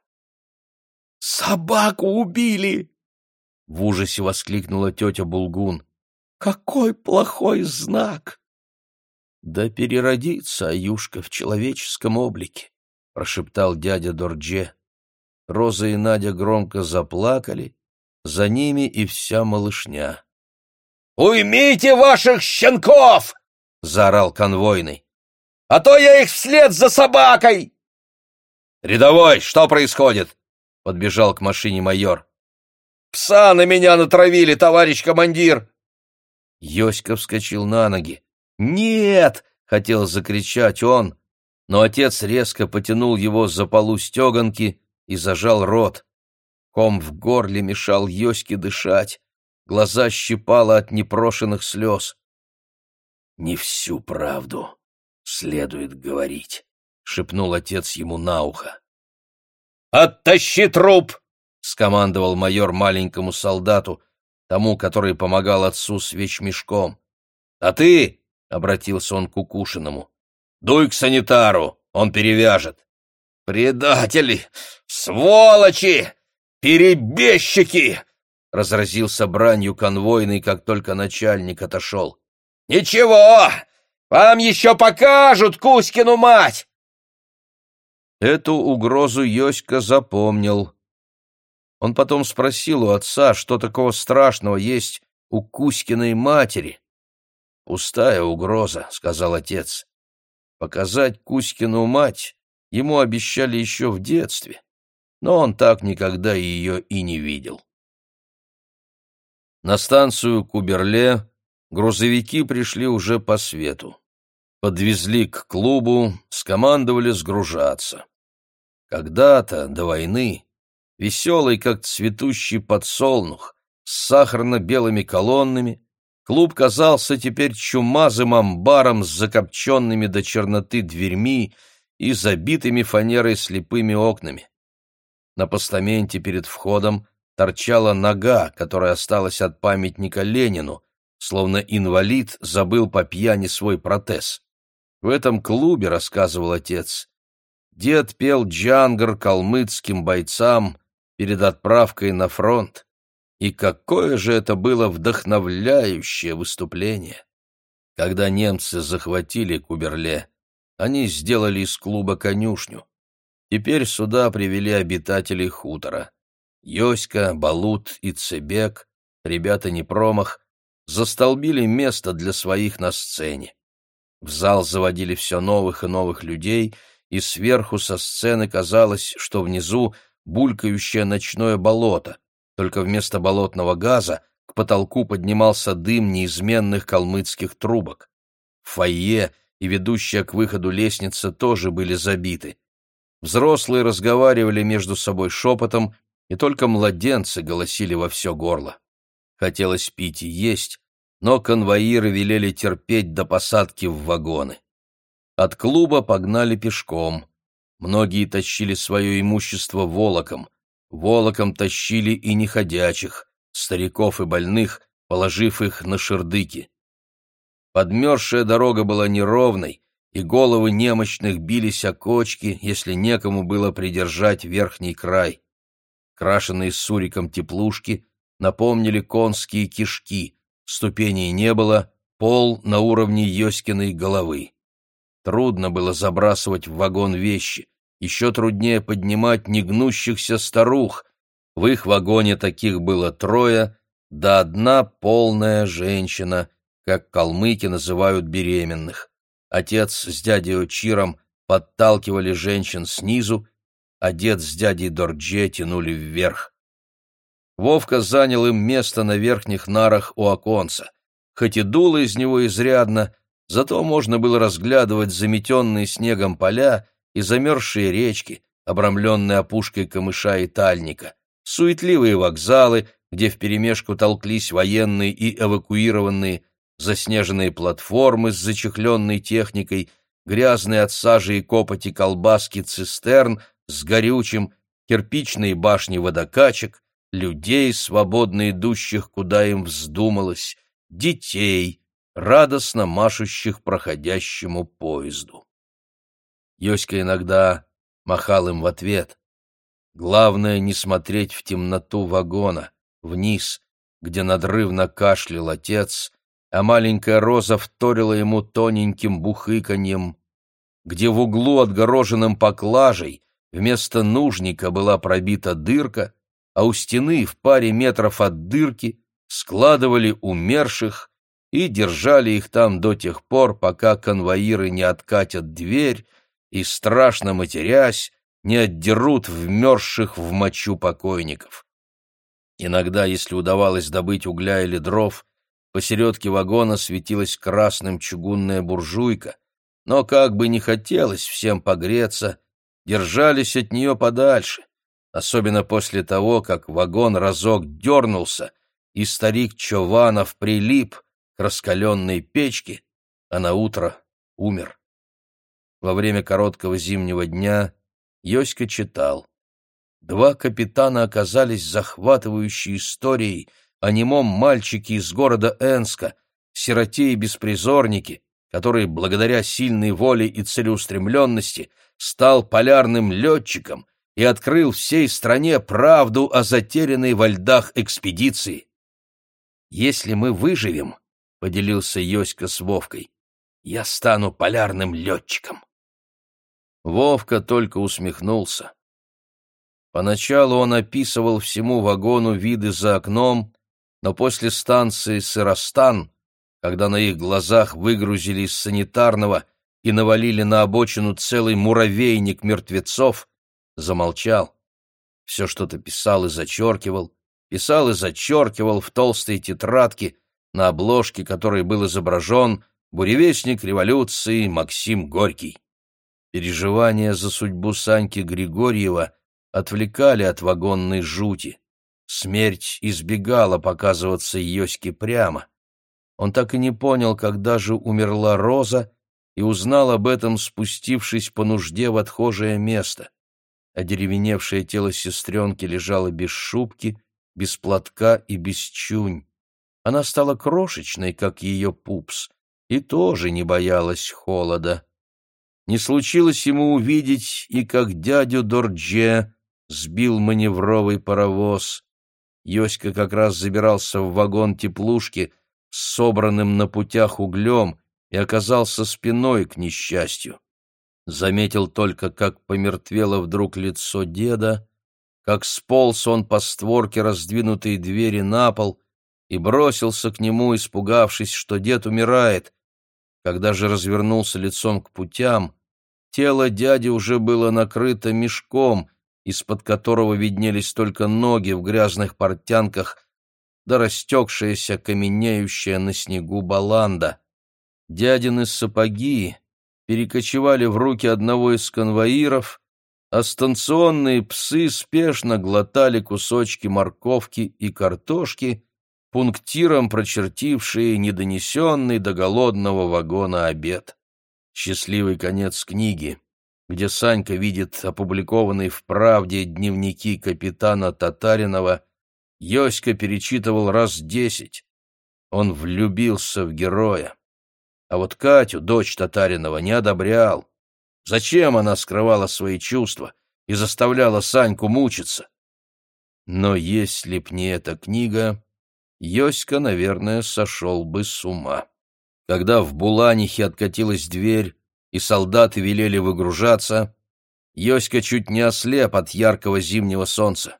S2: «Собаку убили!»
S1: — в ужасе воскликнула тетя Булгун.
S2: «Какой плохой знак!»
S1: «Да переродится Аюшка в человеческом облике», — прошептал дядя Дордже. Роза и Надя громко заплакали, за ними и вся малышня.
S2: «Уймите ваших щенков!» — заорал конвойный. «А то я их вслед за собакой!» «Рядовой, что происходит?» — подбежал к машине майор. «Пса на меня натравили, товарищ командир!»
S1: Йоська вскочил на ноги. «Нет!» — хотел закричать он, но отец резко потянул его за полу стеганки и зажал рот. Ком в горле мешал Йоське дышать, глаза щипало от непрошенных слез. «Не всю правду следует говорить», — шепнул отец ему на ухо.
S2: «Оттащи труп!»
S1: — скомандовал майор маленькому солдату, тому, который помогал отцу с вещмешком.
S2: «А ты, — обратился он к Укушиному, — дуй к санитару, он перевяжет». «Предатели! Сволочи! Перебежчики!» — разразился бранью конвойный, как только начальник отошел. «Ничего! Вам еще покажут Кузькину мать!»
S1: Эту угрозу Йоська запомнил. Он потом спросил у отца, что такого страшного есть у Кузькиной матери. «Пустая угроза», — сказал отец. «Показать Кузькину мать ему обещали еще в детстве, но он так никогда ее и не видел». На станцию Куберле грузовики пришли уже по свету. Подвезли к клубу, скомандовали сгружаться. Когда-то, до войны, веселый, как цветущий подсолнух, с сахарно-белыми колоннами, клуб казался теперь чумазым амбаром с закопченными до черноты дверьми и забитыми фанерой слепыми окнами. На постаменте перед входом торчала нога, которая осталась от памятника Ленину, словно инвалид забыл по пьяни свой протез. В этом клубе, рассказывал отец, дед пел джангар калмыцким бойцам перед отправкой на фронт. И какое же это было вдохновляющее выступление! Когда немцы захватили Куберле, они сделали из клуба конюшню. Теперь сюда привели обитателей хутора. Йоська, Балут и Цебек, ребята не промах, застолбили место для своих на сцене. В зал заводили все новых и новых людей, и сверху со сцены казалось, что внизу булькающее ночное болото, только вместо болотного газа к потолку поднимался дым неизменных калмыцких трубок. Фойе и ведущая к выходу лестница тоже были забиты. Взрослые разговаривали между собой шепотом, и только младенцы голосили во все горло. Хотелось пить и есть, но конвоиры велели терпеть до посадки в вагоны. От клуба погнали пешком. Многие тащили свое имущество волоком. Волоком тащили и неходячих, стариков и больных, положив их на шердыки. Подмерзшая дорога была неровной, и головы немощных бились о кочки, если некому было придержать верхний край. Крашенные суриком теплушки напомнили конские кишки, ступеней не было, пол на уровне Йоськиной головы. Трудно было забрасывать в вагон вещи, еще труднее поднимать негнущихся старух. В их вагоне таких было трое, да одна полная женщина, как калмыки называют беременных. Отец с дядей Чиром подталкивали женщин снизу, а дед с дядей Дордже тянули вверх. Вовка занял им место на верхних нарах у оконца. Хоть и дуло из него изрядно, зато можно было разглядывать заметенные снегом поля и замерзшие речки, обрамленные опушкой камыша и тальника, суетливые вокзалы, где вперемешку толклись военные и эвакуированные, заснеженные платформы с зачехленной техникой, грязные от сажи и копоти колбаски цистерн с горючим, кирпичные башни водокачек, людей, свободно идущих, куда им вздумалось, детей, радостно машущих проходящему поезду. Йоська иногда махал им в ответ. Главное не смотреть в темноту вагона, вниз, где надрывно кашлял отец, а маленькая роза вторила ему тоненьким бухыканьем, где в углу, отгороженным поклажей, Вместо нужника была пробита дырка, а у стены в паре метров от дырки складывали умерших и держали их там до тех пор, пока конвоиры не откатят дверь и, страшно матерясь, не отдерут вмерзших в мочу покойников. Иногда, если удавалось добыть угля или дров, посередке вагона светилась красным чугунная буржуйка, но как бы не хотелось всем погреться, держались от нее подальше, особенно после того, как вагон разок дернулся, и старик Чованов прилип раскаленной печке, а на утро умер. Во время короткого зимнего дня Йоська читал. Два капитана оказались захватывающей историей о немом мальчике из города Энска, сироте и беспризорнике, который, благодаря сильной воле и целеустремленности, стал полярным летчиком и открыл всей стране правду о затерянной во льдах экспедиции. «Если мы выживем», — поделился Йоська с Вовкой, — «я стану полярным летчиком». Вовка только усмехнулся. Поначалу он описывал всему вагону виды за окном, но после станции Сыростан, когда на их глазах выгрузили из санитарного и навалили на обочину целый муравейник мертвецов, замолчал. Все что-то писал и зачеркивал, писал и зачеркивал в толстой тетрадке, на обложке которой был изображен буревестник революции Максим Горький. Переживания за судьбу Саньки Григорьева отвлекали от вагонной жути. Смерть избегала показываться Йоське прямо. Он так и не понял, когда же умерла Роза, и узнал об этом, спустившись по нужде в отхожее место. Одеревеневшее тело сестренки лежало без шубки, без платка и без чунь. Она стала крошечной, как ее пупс, и тоже не боялась холода. Не случилось ему увидеть и как дядю Дордже сбил маневровый паровоз. Йоська как раз забирался в вагон теплушки с собранным на путях углем и оказался спиной к несчастью. Заметил только, как помертвело вдруг лицо деда, как сполз он по створке раздвинутой двери на пол и бросился к нему, испугавшись, что дед умирает. Когда же развернулся лицом к путям, тело дяди уже было накрыто мешком, из-под которого виднелись только ноги в грязных портянках да растекшаяся, каменеющая на снегу баланда. Дядины сапоги перекочевали в руки одного из конвоиров, а станционные псы спешно глотали кусочки морковки и картошки, пунктиром прочертившие недонесенный до голодного вагона обед. Счастливый конец книги, где Санька видит опубликованные в «Правде» дневники капитана Татаринова, Йоська перечитывал раз десять. Он влюбился в героя. А вот Катю, дочь Татаринова, не одобрял. Зачем она скрывала свои чувства и заставляла Саньку мучиться? Но если б не эта книга, Йоська, наверное, сошел бы с ума. Когда в Буланихе откатилась дверь, и солдаты велели выгружаться, Йоська чуть не ослеп от яркого зимнего солнца.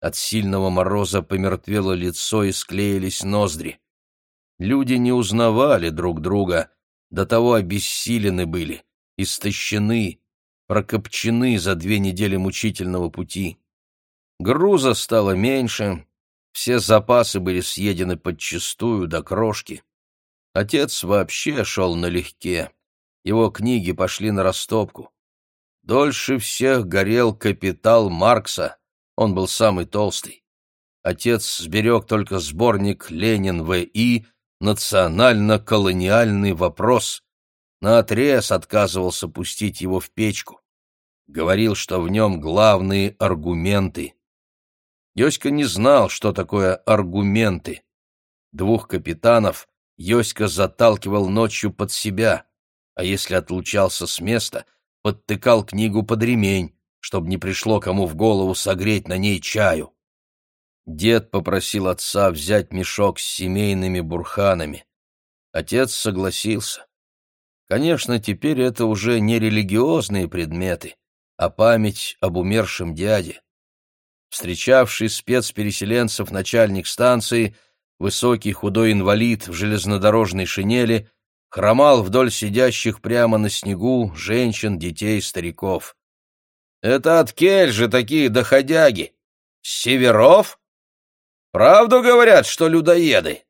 S1: От сильного мороза помертвело лицо и склеились ноздри. Люди не узнавали друг друга, до того обессилены были, истощены, прокопчены за две недели мучительного пути. Груза стало меньше, все запасы были съедены подчистую до крошки. Отец вообще шел налегке, его книги пошли на растопку. Дольше всех горел «Капитал» Маркса, он был самый толстый. Отец сберег только сборник «Ленин В.И. Национально-колониальный вопрос». Наотрез отказывался пустить его в печку. Говорил, что в нем главные аргументы. Йоська не знал, что такое аргументы. Двух капитанов Йоська заталкивал ночью под себя, а если отлучался с места, подтыкал книгу под ремень, чтобы не пришло кому в голову согреть на ней чаю. Дед попросил отца взять мешок с семейными бурханами. Отец согласился. Конечно, теперь это уже не религиозные предметы, а память об умершем дяде. Встречавший спецпереселенцев начальник станции, высокий худой инвалид в железнодорожной шинели, хромал вдоль сидящих прямо на снегу женщин, детей, стариков. «Это от кель же такие доходяги! Северов? Правду говорят, что людоеды?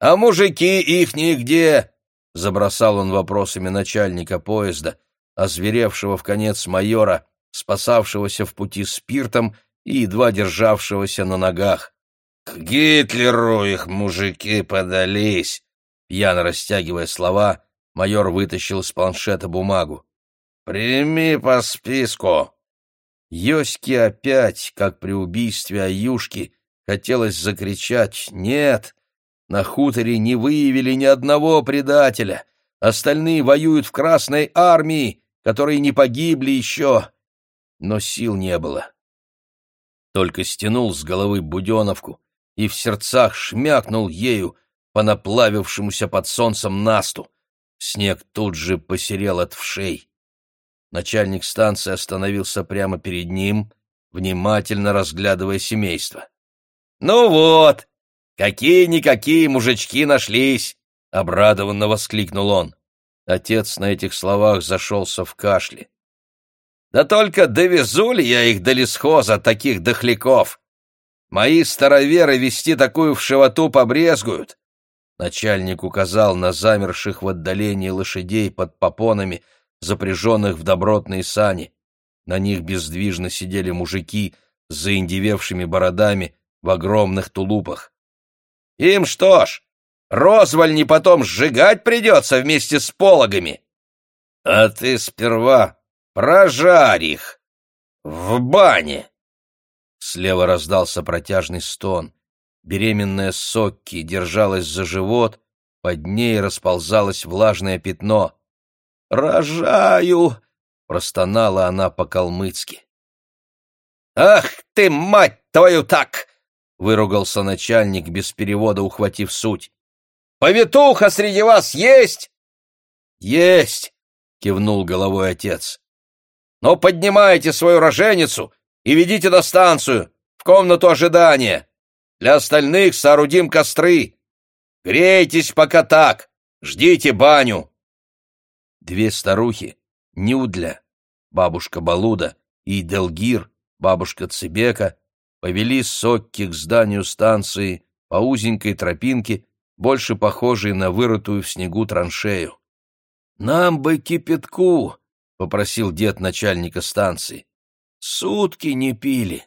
S1: А мужики ихние где?» — забросал он вопросами начальника поезда, озверевшего в конец майора, спасавшегося в пути спиртом и едва державшегося на ногах. «К Гитлеру их мужики подались!» Пьяно растягивая слова, майор вытащил из планшета бумагу. «Прими по списку!» Йоське опять, как при убийстве Аюшки, хотелось закричать «Нет!» На хуторе не выявили ни одного предателя. Остальные воюют в Красной армии, которые не погибли еще. Но сил не было. Только стянул с головы буденовку и в сердцах шмякнул ею по наплавившемуся под солнцем насту. Снег тут же посерел от вшей. Начальник станции остановился прямо перед ним, внимательно разглядывая семейство. «Ну вот, какие-никакие мужички нашлись!» — обрадованно воскликнул он. Отец на этих словах зашелся в кашле. «Да только довезу ли я их до лесхоза, таких дохляков? Мои староверы вести такую в шивоту побрезгуют. Начальник указал на замерших в отдалении лошадей под попонами, запряженных в добротные сани. На них бездвижно сидели мужики с заиндевевшими бородами в огромных тулупах. «Им что ж, розвальни потом сжигать придется вместе с пологами!» «А ты сперва прожарь их в бане!» Слева раздался протяжный стон. Беременная Сокки держалась за живот, под ней расползалось влажное пятно. «Рожаю!» — простонала она по-калмыцки. «Ах ты, мать твою, так!» — выругался начальник, без перевода ухватив суть. «Повитуха среди вас есть?» «Есть!» — кивнул головой отец. «Но поднимайте свою роженицу и ведите на станцию, в комнату ожидания!» Для остальных соорудим костры. Грейтесь пока так, ждите баню. Две старухи, Нюдля, бабушка Балуда, и Делгир, бабушка Цибека, повели Сокки к зданию станции по узенькой тропинке, больше похожей на вырытую в снегу траншею. «Нам бы кипятку!» — попросил дед начальника станции. «Сутки не пили.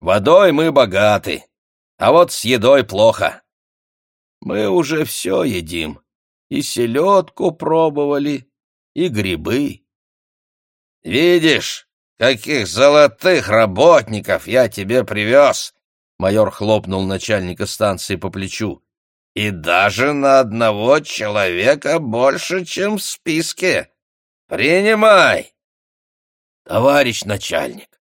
S1: Водой мы богаты, а вот с едой плохо. Мы уже все едим. И селедку пробовали, и грибы. Видишь, каких золотых работников я тебе привез, майор хлопнул начальника станции по плечу. И даже на одного человека больше, чем в списке. Принимай. Товарищ начальник,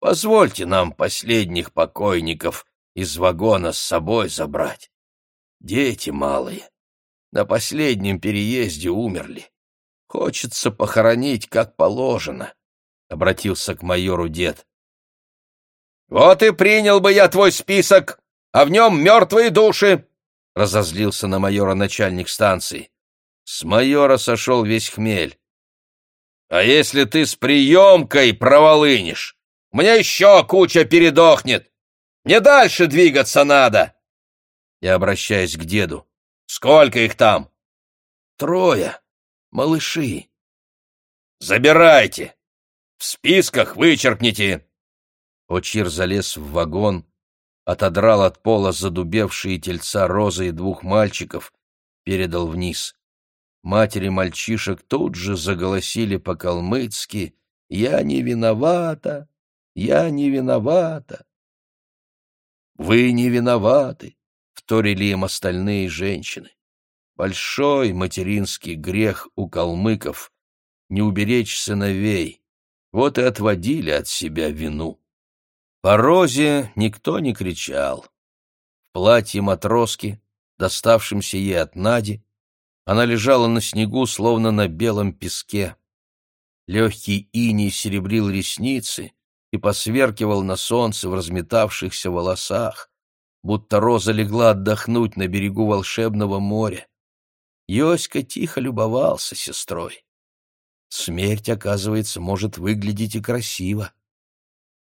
S1: позвольте нам последних покойников из вагона с собой забрать. Дети малые. На последнем переезде умерли. Хочется похоронить, как положено, — обратился к майору дед. — Вот и принял бы я твой список, а в нем мертвые души, — разозлился на майора начальник станции. С майора сошел весь хмель. — А если ты с приемкой проволынешь? Меня еще куча передохнет. Мне дальше двигаться надо!» Я обращаюсь к деду. «Сколько их там?» «Трое. Малыши». «Забирайте! В списках вычеркните!» Очир залез в вагон, отодрал от пола задубевшие тельца розы и двух мальчиков, передал вниз. Матери мальчишек тут же заголосили по-калмыцки «Я не виновата! Я не виновата!» Вы не виноваты, — вторили им остальные женщины. Большой материнский грех у калмыков — не уберечь сыновей. Вот и отводили от себя вину. По розе никто не кричал. В платье матроски, доставшемся ей от Нади, она лежала на снегу, словно на белом песке. Легкий иней серебрил ресницы и посверкивал на солнце в разметавшихся волосах, будто Роза легла отдохнуть на берегу волшебного моря. Йоська тихо любовался сестрой. Смерть, оказывается, может выглядеть и красиво.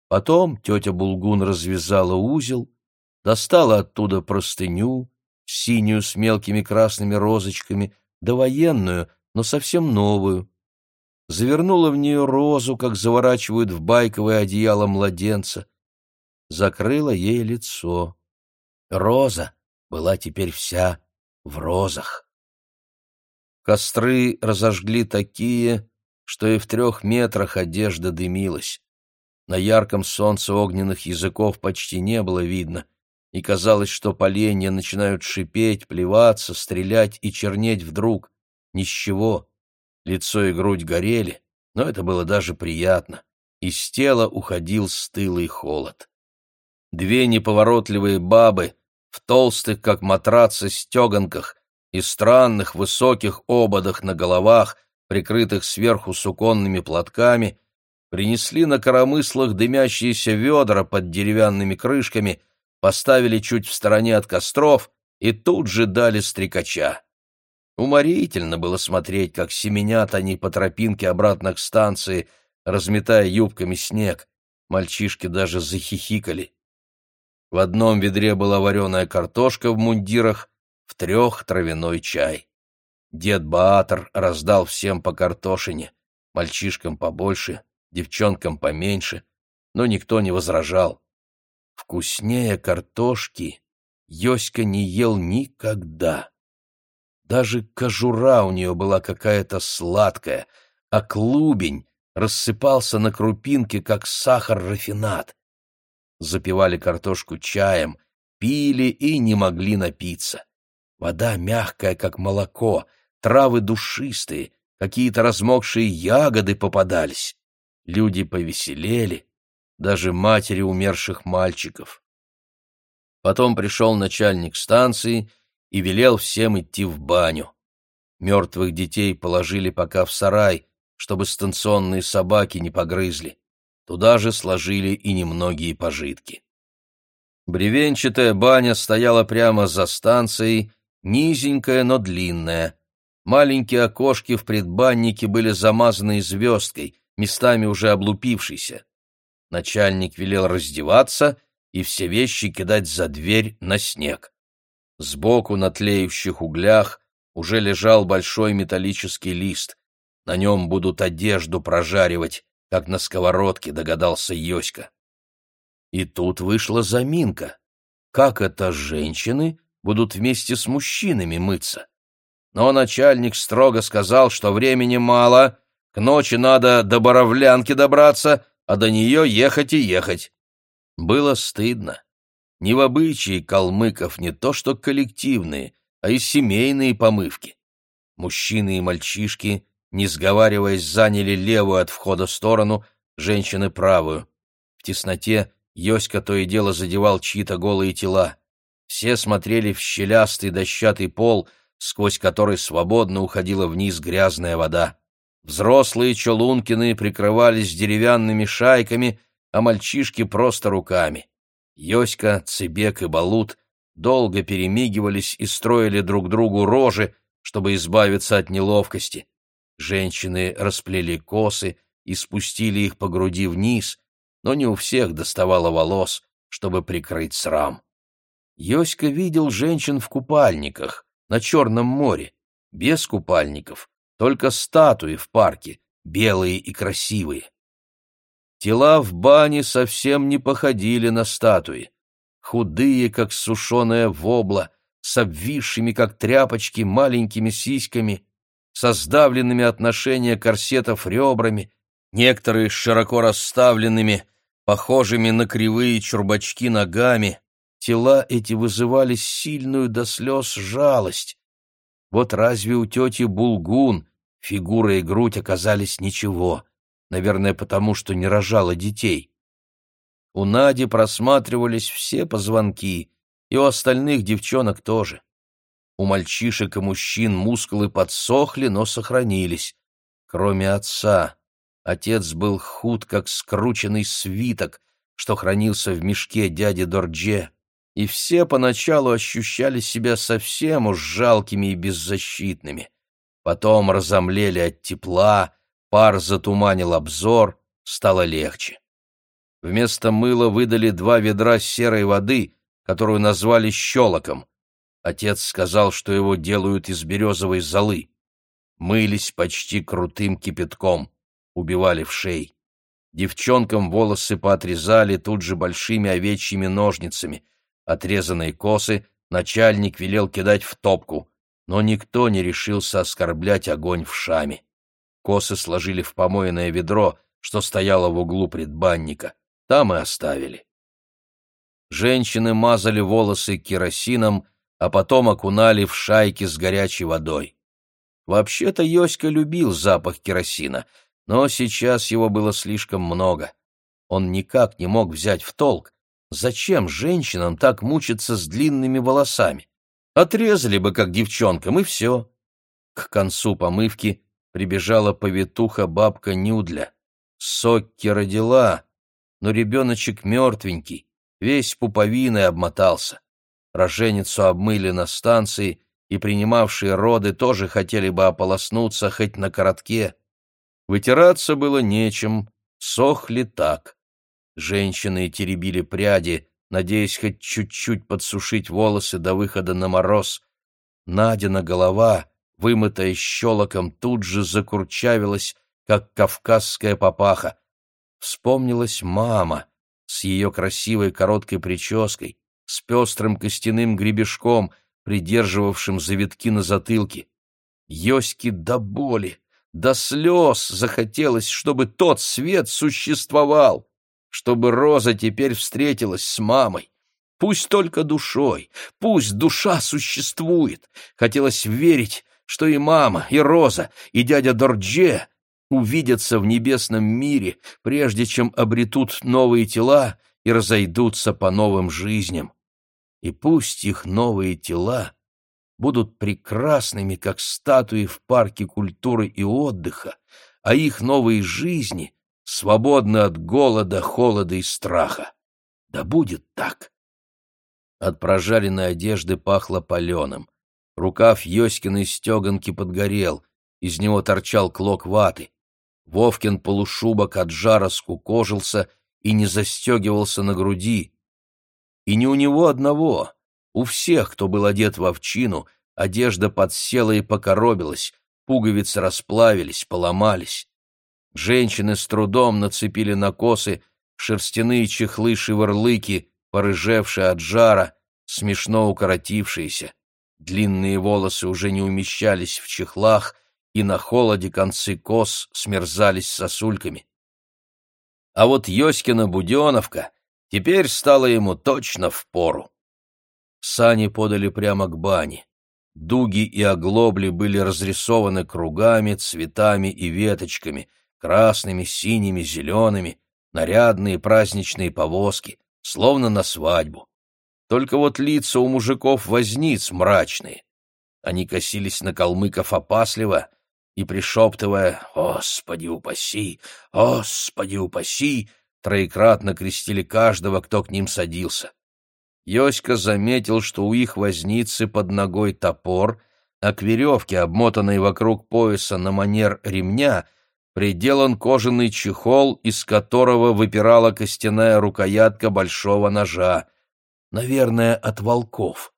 S1: Потом тетя Булгун развязала узел, достала оттуда простыню, синюю с мелкими красными розочками, довоенную, но совсем новую, завернула в нее розу, как заворачивают в байковое одеяло младенца, закрыла ей лицо. Роза была теперь вся в розах. Костры разожгли такие, что и в трех метрах одежда дымилась. На ярком солнце огненных языков почти не было видно, и казалось, что поленья начинают шипеть, плеваться, стрелять и чернеть вдруг. Ни с чего. Лицо и грудь горели, но это было даже приятно. Из тела уходил стылый холод. Две неповоротливые бабы в толстых, как матрацы, стеганках и странных высоких ободах на головах, прикрытых сверху суконными платками, принесли на коромыслах дымящиеся ведра под деревянными крышками, поставили чуть в стороне от костров и тут же дали стрекача. Уморительно было смотреть, как семенят они по тропинке обратно к станции, разметая юбками снег. Мальчишки даже захихикали. В одном ведре была вареная картошка в мундирах, в трех — травяной чай. Дед Баатр раздал всем по картошине, мальчишкам побольше, девчонкам поменьше, но никто не возражал. Вкуснее картошки Йоська не ел никогда. Даже кожура у нее была какая-то сладкая, а клубень рассыпался на крупинки, как сахар-рафинат. Запивали картошку чаем, пили и не могли напиться. Вода мягкая, как молоко, травы душистые, какие-то размокшие ягоды попадались. Люди повеселели, даже матери умерших мальчиков. Потом пришел начальник станции — и велел всем идти в баню. Мертвых детей положили пока в сарай, чтобы станционные собаки не погрызли. Туда же сложили и немногие пожитки. Бревенчатая баня стояла прямо за станцией, низенькая, но длинная. Маленькие окошки в предбаннике были замазаны звездкой, местами уже облупившейся. Начальник велел раздеваться и все вещи кидать за дверь на снег. Сбоку на тлеющих углях уже лежал большой металлический лист. На нем будут одежду прожаривать, как на сковородке, догадался Йоська. И тут вышла заминка. Как это женщины будут вместе с мужчинами мыться? Но начальник строго сказал, что времени мало, к ночи надо до Боровлянки добраться, а до нее ехать и ехать. Было стыдно. Не в обычае калмыков не то что коллективные, а и семейные помывки. Мужчины и мальчишки, не сговариваясь, заняли левую от входа сторону, женщины правую. В тесноте Йоська то и дело задевал чьи-то голые тела. Все смотрели в щелястый дощатый пол, сквозь который свободно уходила вниз грязная вода. Взрослые чолункины прикрывались деревянными шайками, а мальчишки просто руками. Йоська, Цыбек и Балут долго перемигивались и строили друг другу рожи, чтобы избавиться от неловкости. Женщины расплели косы и спустили их по груди вниз, но не у всех доставало волос, чтобы прикрыть срам. Йоська видел женщин в купальниках, на Черном море, без купальников, только статуи в парке, белые и красивые. Тела в бане совсем не походили на статуи. Худые, как сушеная вобла, с обвисшими, как тряпочки, маленькими сиськами, со сдавленными от ношения корсетов ребрами, некоторые широко расставленными, похожими на кривые чурбачки ногами. Тела эти вызывали сильную до слез жалость. Вот разве у тети Булгун фигура и грудь оказались ничего? наверное, потому что не рожала детей. У Нади просматривались все позвонки, и у остальных девчонок тоже. У мальчишек и мужчин мускулы подсохли, но сохранились, кроме отца. Отец был худ, как скрученный свиток, что хранился в мешке дяди Дордже, и все поначалу ощущали себя совсем уж жалкими и беззащитными. Потом разомлели от тепла, пар затуманил обзор, стало легче. Вместо мыла выдали два ведра серой воды, которую назвали щелоком. Отец сказал, что его делают из березовой золы. Мылись почти крутым кипятком, убивали в шей. Девчонкам волосы поотрезали тут же большими овечьими ножницами. Отрезанные косы начальник велел кидать в топку, но никто не решился оскорблять огонь в шаме. Косы сложили в помоенное ведро, что стояло в углу предбанника. Там и оставили. Женщины мазали волосы керосином, а потом окунали в шайки с горячей водой. Вообще-то Йоська любил запах керосина, но сейчас его было слишком много. Он никак не мог взять в толк, зачем женщинам так мучиться с длинными волосами. Отрезали бы, как девчонкам, и все. К концу помывки прибежала повитуха бабка Нюдля. Сокки родила, но ребеночек мертвенький, весь пуповиной обмотался. Роженицу обмыли на станции, и принимавшие роды тоже хотели бы ополоснуться хоть на коротке. Вытираться было нечем, сохли так. Женщины теребили пряди, надеясь хоть чуть-чуть подсушить волосы до выхода на мороз. Надина голова, вымытая щелоком, тут же закурчавилась, как кавказская папаха. Вспомнилась мама с ее красивой короткой прической, с пестрым костяным гребешком, придерживавшим завитки на затылке. Йоське до боли, до слез захотелось, чтобы тот свет существовал, чтобы Роза теперь встретилась с мамой. Пусть только душой, пусть душа существует. Хотелось верить, что и мама, и Роза, и дядя Дордже увидятся в небесном мире, прежде чем обретут новые тела и разойдутся по новым жизням. И пусть их новые тела будут прекрасными, как статуи в парке культуры и отдыха, а их новые жизни свободны от голода, холода и страха. Да будет так. От прожаренной одежды пахло паленым. Рукав Йоськиной стеганки подгорел, из него торчал клок ваты. Вовкин полушубок от жара скукожился и не застегивался на груди. И не у него одного. У всех, кто был одет в овчину, одежда подсела и покоробилась, пуговицы расплавились, поломались. Женщины с трудом нацепили на косы шерстяные чехлы-шеверлыки, порыжевшие от жара, смешно укоротившиеся. Длинные волосы уже не умещались в чехлах, и на холоде концы кос смерзались сосульками. А вот Йоськина Буденовка теперь стала ему точно в пору. Сани подали прямо к бане. Дуги и оглобли были разрисованы кругами, цветами и веточками, красными, синими, зелеными, нарядные праздничные повозки, словно на свадьбу. Только вот лица у мужиков-возниц мрачные. Они косились на калмыков опасливо и, пришептывая «Господи упаси! Господи упаси!» троекратно крестили каждого, кто к ним садился. Йоська заметил, что у их возницы под ногой топор, а к веревке, обмотанной вокруг пояса на манер ремня, приделан кожаный чехол, из которого выпирала костяная рукоятка большого ножа. Наверное, от волков.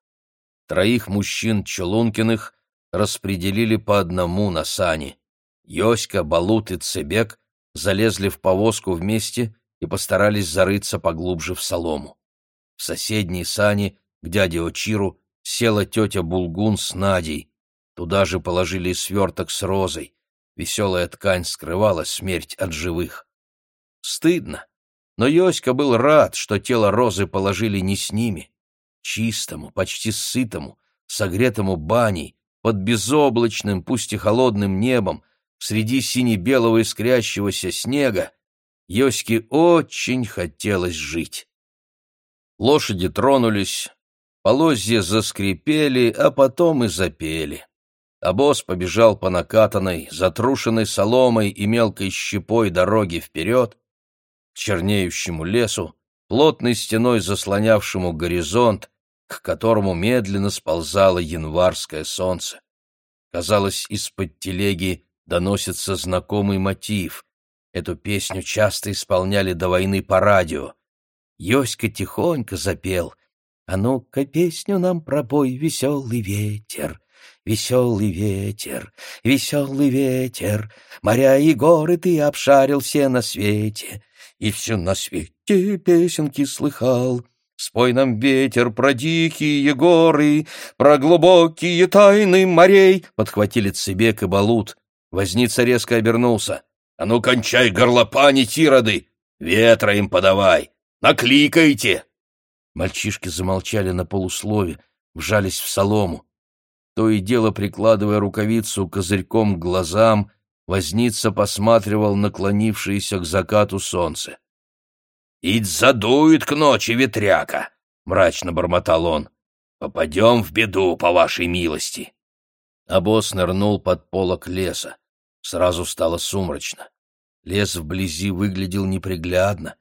S1: Троих мужчин Челункиных распределили по одному на сани. Йоська, Балут и Цебек залезли в повозку вместе и постарались зарыться поглубже в солому. В соседней сани к дяде Очиру села тетя Булгун с Надей. Туда же положили сверток с розой. Веселая ткань скрывала смерть от живых. Стыдно, но Йоська был рад, что тело розы положили не с ними. Чистому, почти сытому, согретому баней, под безоблачным, пусть и холодным небом, среди сине-белого искрящегося снега, Йоське очень хотелось жить. Лошади тронулись, полозья заскрипели, а потом и запели. А босс побежал по накатанной, затрушенной соломой и мелкой щепой дороге вперед, к чернеющему лесу, плотной стеной заслонявшему горизонт, к которому медленно сползало январское солнце. Казалось, из-под телеги доносится знакомый мотив. Эту песню часто исполняли до войны по радио. Йоська тихонько запел «А ну-ка песню нам пробой, веселый ветер, веселый ветер, веселый ветер, моря и горы ты обшарил все на свете, и все на свете песенки слыхал». Спой нам ветер про дикие горы, про глубокие тайны морей, подхватили Цебек и Балут. Возница резко обернулся. А ну кончай горлопанить, ироды! Ветра им подавай! Накликайте!» Мальчишки замолчали на полуслове, вжались в солому. То и дело, прикладывая рукавицу козырьком к глазам, возница посматривал наклонившееся к закату солнце. «Ить задует к ночи ветряка!» — мрачно бормотал он. «Попадем в беду, по вашей милости!» А босс нырнул под полок леса. Сразу стало сумрачно. Лес вблизи выглядел неприглядно.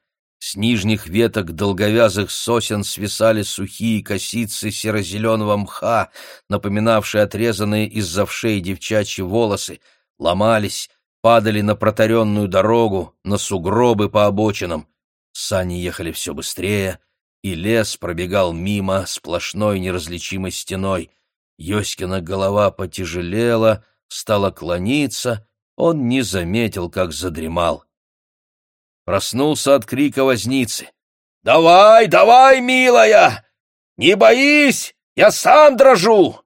S1: С нижних веток долговязых сосен свисали сухие косицы серо-зеленого мха, напоминавшие отрезанные из-за вшей девчачьи волосы, ломались, падали на протаренную дорогу, на сугробы по обочинам. Сани ехали все быстрее, и лес пробегал мимо сплошной неразличимой стеной. Йоськина голова потяжелела, стала клониться, он не заметил, как задремал. Проснулся от крика возницы. «Давай, давай, милая! Не боись, я сам дрожу!»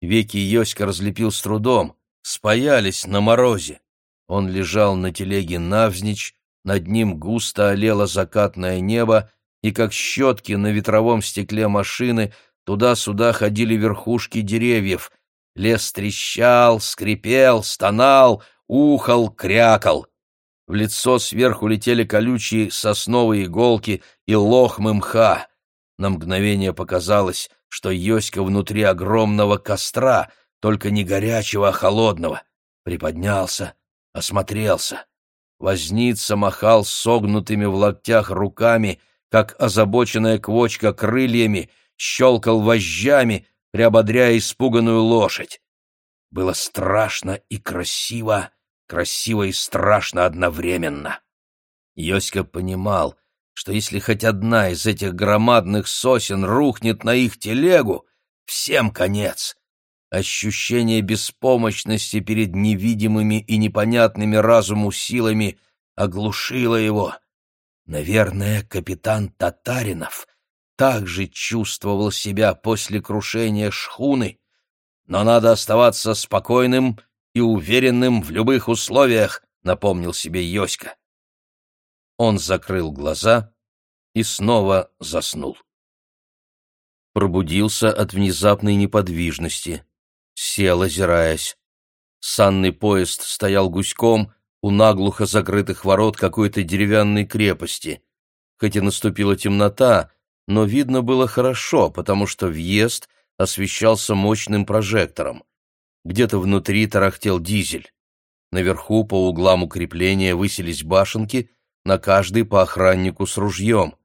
S1: Веки Йоська разлепил с трудом, спаялись на морозе. Он лежал на телеге навзничь, над ним густо олело закатное небо, и как щетки на ветровом стекле машины туда-сюда ходили верхушки деревьев. Лес трещал, скрипел, стонал, ухал, крякал. В лицо сверху летели колючие сосновые иголки и лохмы мха. На мгновение показалось, что Йоська внутри огромного костра, только не горячего, а холодного. Приподнялся, осмотрелся. Возница махал согнутыми в локтях руками, как озабоченная квочка крыльями, щелкал вожжами, приободряя испуганную лошадь. Было страшно и красиво, красиво и страшно одновременно. Йоська понимал, что если хоть одна из этих громадных сосен рухнет на их телегу, всем конец. Ощущение беспомощности перед невидимыми и непонятными разуму силами оглушило его. Наверное, капитан Татаринов также чувствовал себя после крушения шхуны, но надо оставаться спокойным и уверенным в любых условиях, напомнил себе Йоська. Он закрыл глаза и снова заснул. Пробудился от внезапной неподвижности сел, озираясь. Санный поезд стоял гуськом у наглухо закрытых ворот какой-то деревянной крепости. Хоть и наступила темнота, но видно было хорошо, потому что въезд освещался мощным прожектором. Где-то внутри тарахтел дизель. Наверху по углам укрепления высились башенки, на каждой по охраннику с ружьем.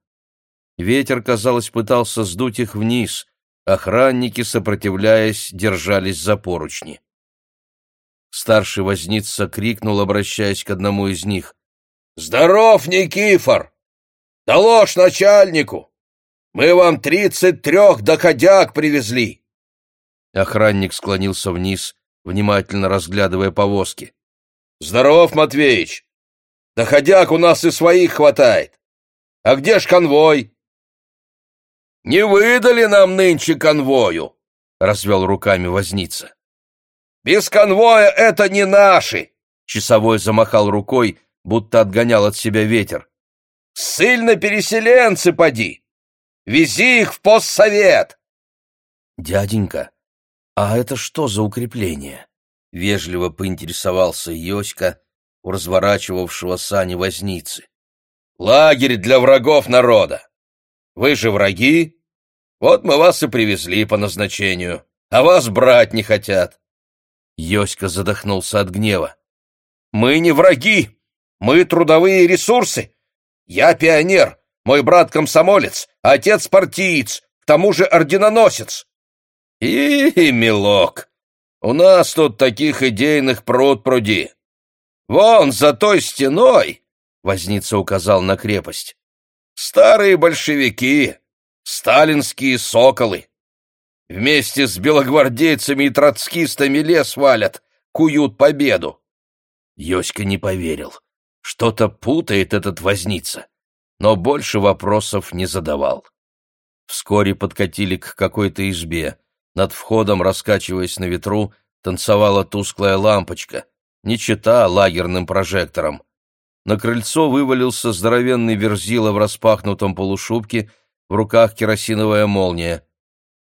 S1: Ветер, казалось, пытался сдуть их вниз, Охранники, сопротивляясь, держались за поручни. Старший возница крикнул, обращаясь к одному из них. «Здоров, Никифор! Доложь начальнику! Мы вам тридцать трех доходяг привезли!» Охранник склонился вниз, внимательно разглядывая повозки. «Здоров, Матвеич! Доходяг у нас и своих хватает! А где ж конвой?» Не выдали нам нынче конвою, — развел руками возница. Без конвоя это не наши, — часовой замахал рукой, будто отгонял от себя ветер. Сильно переселенцы поди! Вези их в постсовет! Дяденька, а это что за укрепление? Вежливо поинтересовался Йоська у разворачивавшего сани возницы. Лагерь для врагов народа. Вы же враги, вот мы вас и привезли по назначению, а вас брать не хотят. Йоська задохнулся от гнева.
S2: «Мы не враги! Мы трудовые ресурсы! Я пионер, мой брат комсомолец, а отец партиец, к тому же орденоносец!» «И, милок, у нас тут таких идейных пруд-пруди! Вон за той стеной!» — Возница указал на крепость. «Старые большевики, сталинские соколы!» Вместе с белогвардейцами и троцкистами лес валят, куют победу.
S1: Йоська не поверил. Что-то путает этот возница. Но больше вопросов не задавал. Вскоре подкатили к какой-то избе. Над входом, раскачиваясь на ветру, танцевала тусклая лампочка, не чета лагерным прожектором. На крыльцо вывалился здоровенный верзила в распахнутом полушубке, в руках керосиновая молния.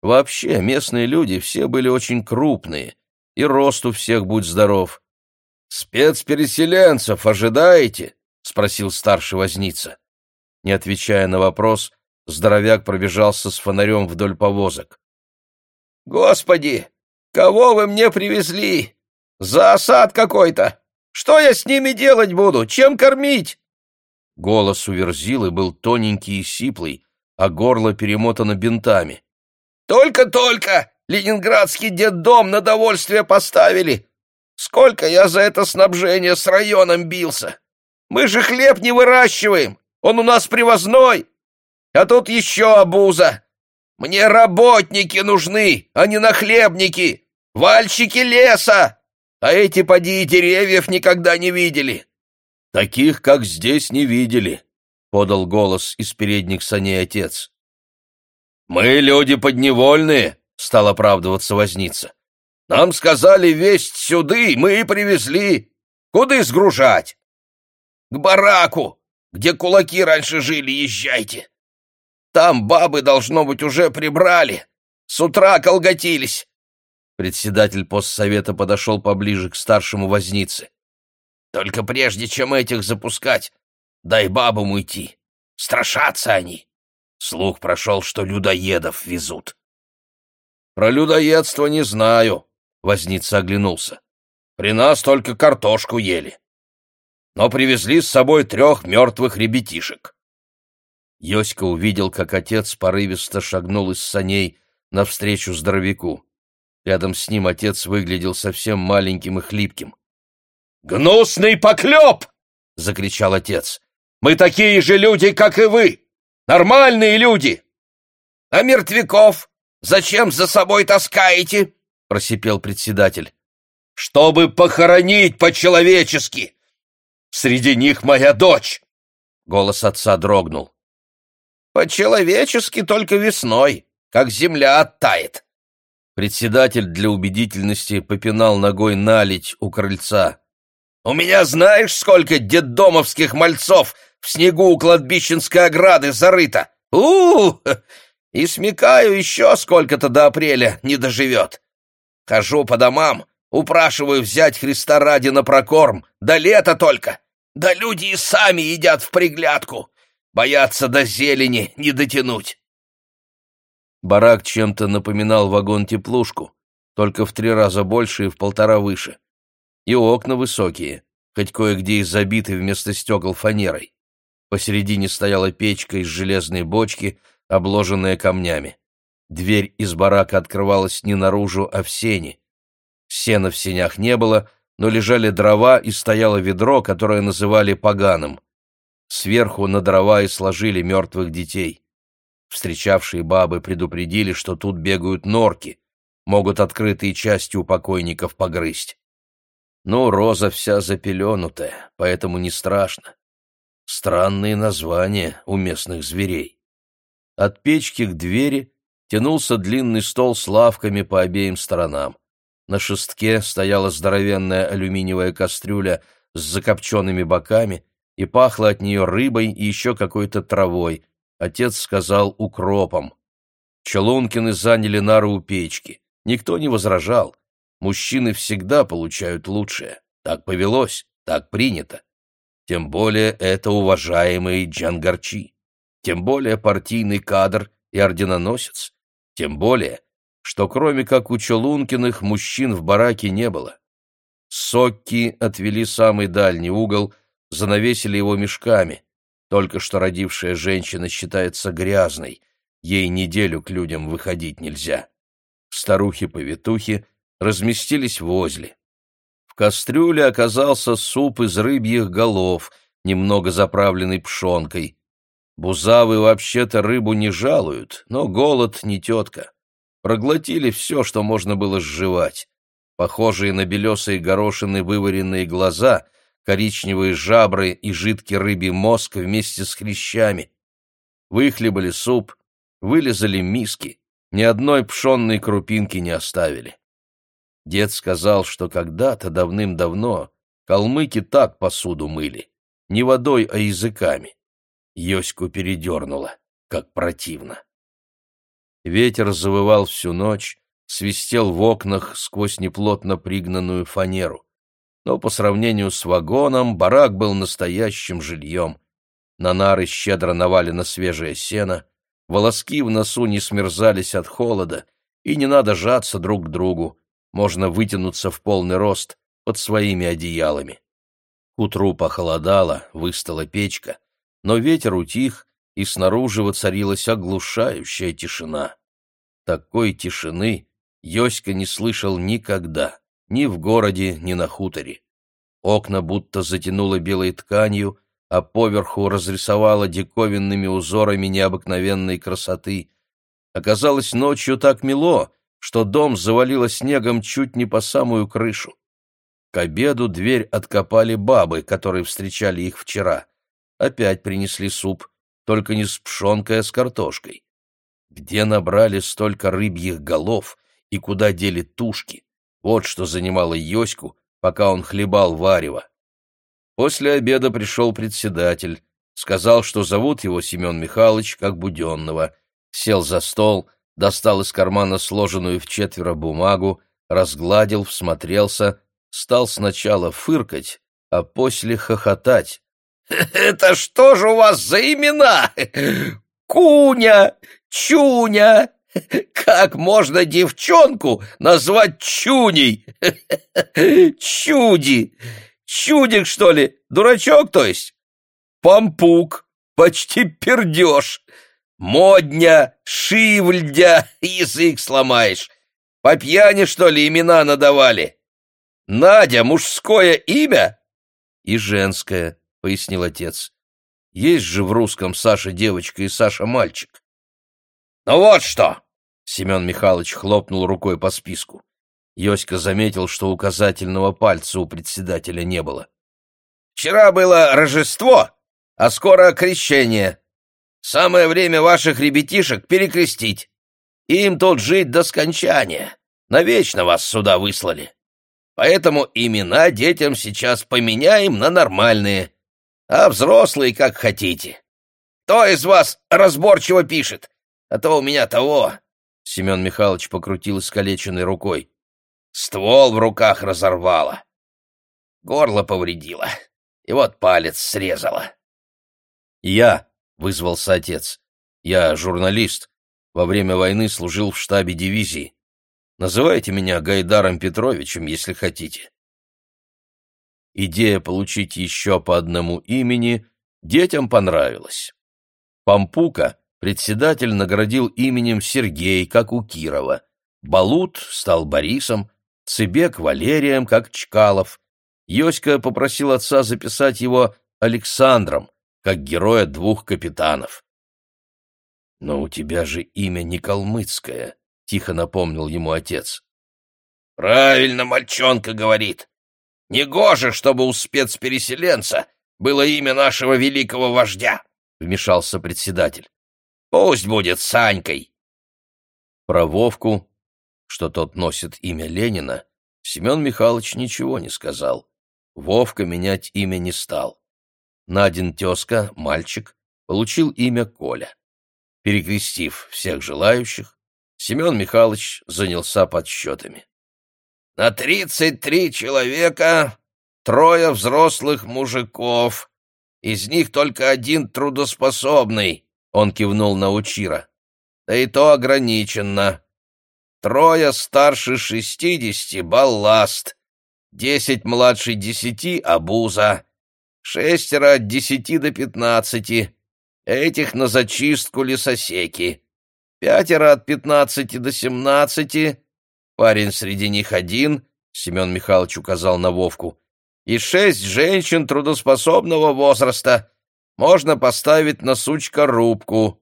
S1: Вообще, местные люди все были очень крупные, и рост у всех будь здоров. «Спецпереселенцев ожидаете?» — спросил старший возница. Не отвечая на вопрос, здоровяк пробежался с фонарем вдоль повозок.
S2: «Господи, кого вы мне привезли? За осад какой-то! Что я с ними делать буду? Чем кормить?»
S1: Голос у Верзилы был тоненький и сиплый, а горло перемотано бинтами.
S2: Только-только ленинградский детдом на довольствие поставили. Сколько я за это снабжение с районом бился. Мы же хлеб не выращиваем, он у нас привозной. А тут еще обуза. Мне работники нужны, а не нахлебники, вальщики леса. А эти, поди, деревьев никогда не видели.
S1: Таких, как здесь, не видели, — подал голос из передних саней отец.
S2: «Мы люди подневольные», — стал оправдываться возница. «Нам сказали весть сюды, мы и привезли. Куда сгружать?» «К бараку, где кулаки раньше жили, езжайте. Там бабы, должно быть, уже прибрали. С утра колготились».
S1: Председатель постсовета подошел поближе к старшему вознице.
S2: «Только прежде, чем этих запускать, дай бабам уйти. Страшатся они. Слух прошел, что людоедов везут.
S1: Про людоедство не знаю, возница оглянулся. При нас только картошку ели. Но привезли с собой трех мертвых ребятишек. Йоська увидел, как отец порывисто шагнул из саней навстречу здоровяку. Рядом с ним отец выглядел совсем маленьким и хлипким.
S2: «Гнусный поклеп!» — закричал отец. «Мы такие же люди, как и вы! Нормальные люди! А мертвяков зачем за собой таскаете? Просипел председатель. Чтобы похоронить по-человечески. Среди них моя дочь. Голос отца дрогнул. По-человечески только весной, как земля оттает.
S1: Председатель для убедительности попинал ногой налить у крыльца.
S2: «У меня знаешь, сколько детдомовских мальцов в снегу у кладбищенской ограды зарыто. у, -у! И смекаю, еще сколько-то до апреля не доживет. Хожу по домам, упрашиваю взять Христа ради на прокорм, до лета только. Да люди и сами едят в приглядку. Боятся до зелени не дотянуть.
S1: Барак чем-то напоминал вагон-теплушку, только в три раза больше и в полтора выше. И окна высокие, хоть кое-где и забиты вместо стекол фанерой. Посередине стояла печка из железной бочки, обложенная камнями. Дверь из барака открывалась не наружу, а в сени. Сена в сенях не было, но лежали дрова и стояло ведро, которое называли поганым. Сверху на дрова и сложили мертвых детей. Встречавшие бабы предупредили, что тут бегают норки, могут открытые части у покойников погрызть. Ну, роза вся запеленутая, поэтому не страшно. Странные названия у местных зверей. От печки к двери тянулся длинный стол с лавками по обеим сторонам. На шестке стояла здоровенная алюминиевая кастрюля с закопченными боками, и пахло от нее рыбой и еще какой-то травой. Отец сказал укропом. Челункины заняли нару у печки. Никто не возражал. Мужчины всегда получают лучшее. Так повелось, так принято. Тем более это уважаемый Джангарчи, тем более партийный кадр и орденоносец, тем более что кроме как у Чолункиных мужчин в бараке не было. Сокки отвели самый дальний угол, занавесили его мешками. Только что родившая женщина считается грязной, ей неделю к людям выходить нельзя. Старухи-повитухи разместились возле. В кастрюле оказался суп из рыбьих голов, немного заправленный пшенкой. Бузавы вообще-то рыбу не жалуют, но голод не тетка. Проглотили все, что можно было сживать. Похожие на белесые горошины вываренные глаза, коричневые жабры и жидкий рыбий мозг вместе с хрящами. Выхлебали суп, вылезали миски, ни одной пшенной крупинки не оставили. Дед сказал, что когда-то давным-давно калмыки так посуду мыли, не водой, а языками. Йоську передернуло, как противно. Ветер завывал всю ночь, свистел в окнах сквозь неплотно пригнанную фанеру. Но по сравнению с вагоном барак был настоящим жильем. На нары щедро навалено свежее сено, волоски в носу не смерзались от холода, и не надо жаться друг к другу, можно вытянуться в полный рост под своими одеялами. К утру похолодало, выстала печка, но ветер утих, и снаружи воцарилась оглушающая тишина. Такой тишины Йоська не слышал никогда, ни в городе, ни на хуторе. Окна будто затянуло белой тканью, а поверху разрисовало диковинными узорами необыкновенной красоты. Оказалось, ночью так мело, что дом завалило снегом чуть не по самую крышу. К обеду дверь откопали бабы, которые встречали их вчера. Опять принесли суп, только не с пшенкой, а с картошкой. Где набрали столько рыбьих голов и куда дели тушки? Вот что занимало Йоську, пока он хлебал варево. После обеда пришел председатель, сказал, что зовут его Семен Михайлович, как Буденного, сел за стол, достал из кармана сложенную в четверо бумагу, разгладил, всмотрелся, стал сначала фыркать, а после хохотать.
S2: «Это что же у вас за имена? Куня, Чуня! Как можно девчонку назвать Чуней? Чуди! Чудик, что ли? Дурачок, то есть? Пампук, почти пердеж. Модня, шивльдя, язык сломаешь. По пьяни, что ли, имена надавали? Надя — мужское имя?
S1: И женское, — пояснил отец. Есть же в русском Саша девочка и Саша мальчик.
S2: Ну вот что!
S1: Семен Михайлович хлопнул рукой по списку. Йоська заметил, что указательного пальца у председателя не было.
S2: «Вчера было Рождество, а скоро крещение. Самое время ваших ребятишек перекрестить. Им тут жить до скончания. Навечно вас сюда выслали. Поэтому имена детям сейчас поменяем на нормальные, а взрослые как хотите. Кто из вас разборчиво пишет? А то у меня того...»
S1: Семен Михайлович покрутил искалеченной рукой.
S2: «Ствол в руках разорвало. Горло повредило. И вот палец срезало».
S1: «Я», вызвался отец. «Я журналист. Во время войны служил в штабе дивизии. Называйте меня Гайдаром Петровичем, если хотите». Идея получить еще по одному имени детям понравилась. Пампука председатель наградил именем Сергей, как у Кирова. Балут стал Борисом, Цыбек — Валерием, как Чкалов. Йоська попросил отца записать его Александром, как героя двух капитанов. «Но у тебя же имя не калмыцкое», — тихо напомнил ему отец.
S2: «Правильно мальчонка говорит. Негоже, чтобы у спецпереселенца было имя нашего великого вождя», — вмешался председатель. «Пусть будет Санькой».
S1: Про Вовку, что тот носит имя Ленина, Семен Михайлович ничего не сказал. Вовка менять имя не стал. Надин тезка, мальчик, получил имя Коля. Перекрестив всех желающих, Семен Михайлович занялся подсчетами.
S2: «На тридцать три человека трое взрослых мужиков, из них только один трудоспособный», — он кивнул на Учира. «Да и то ограниченно. трое старше шестидесяти — балласт, десять младше десяти — обуза, шестеро от десяти до пятнадцати, этих на зачистку лесосеки, пятеро от пятнадцати до семнадцати, парень среди них один, Семен Михайлович указал на Вовку, и шесть женщин трудоспособного возраста. Можно поставить на сучка рубку.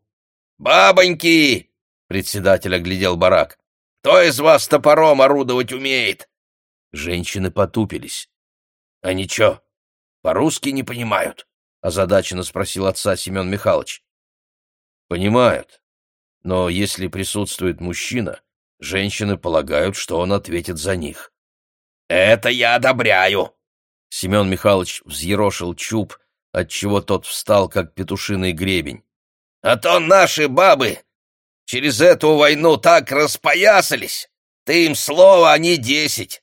S2: «Бабоньки!» — председатель оглядел барак. «Кто из вас топором орудовать умеет?» Женщины потупились. «Они чё, по-русски не понимают?» — озадаченно спросил отца Семен Михайлович. «Понимают. Но если присутствует мужчина, женщины полагают, что он ответит за них». «Это я одобряю!» Семен Михайлович взъерошил чуб, отчего тот встал, как петушиный гребень. «А то наши бабы через эту войну так распоясались! Ты им слово, а не десять!»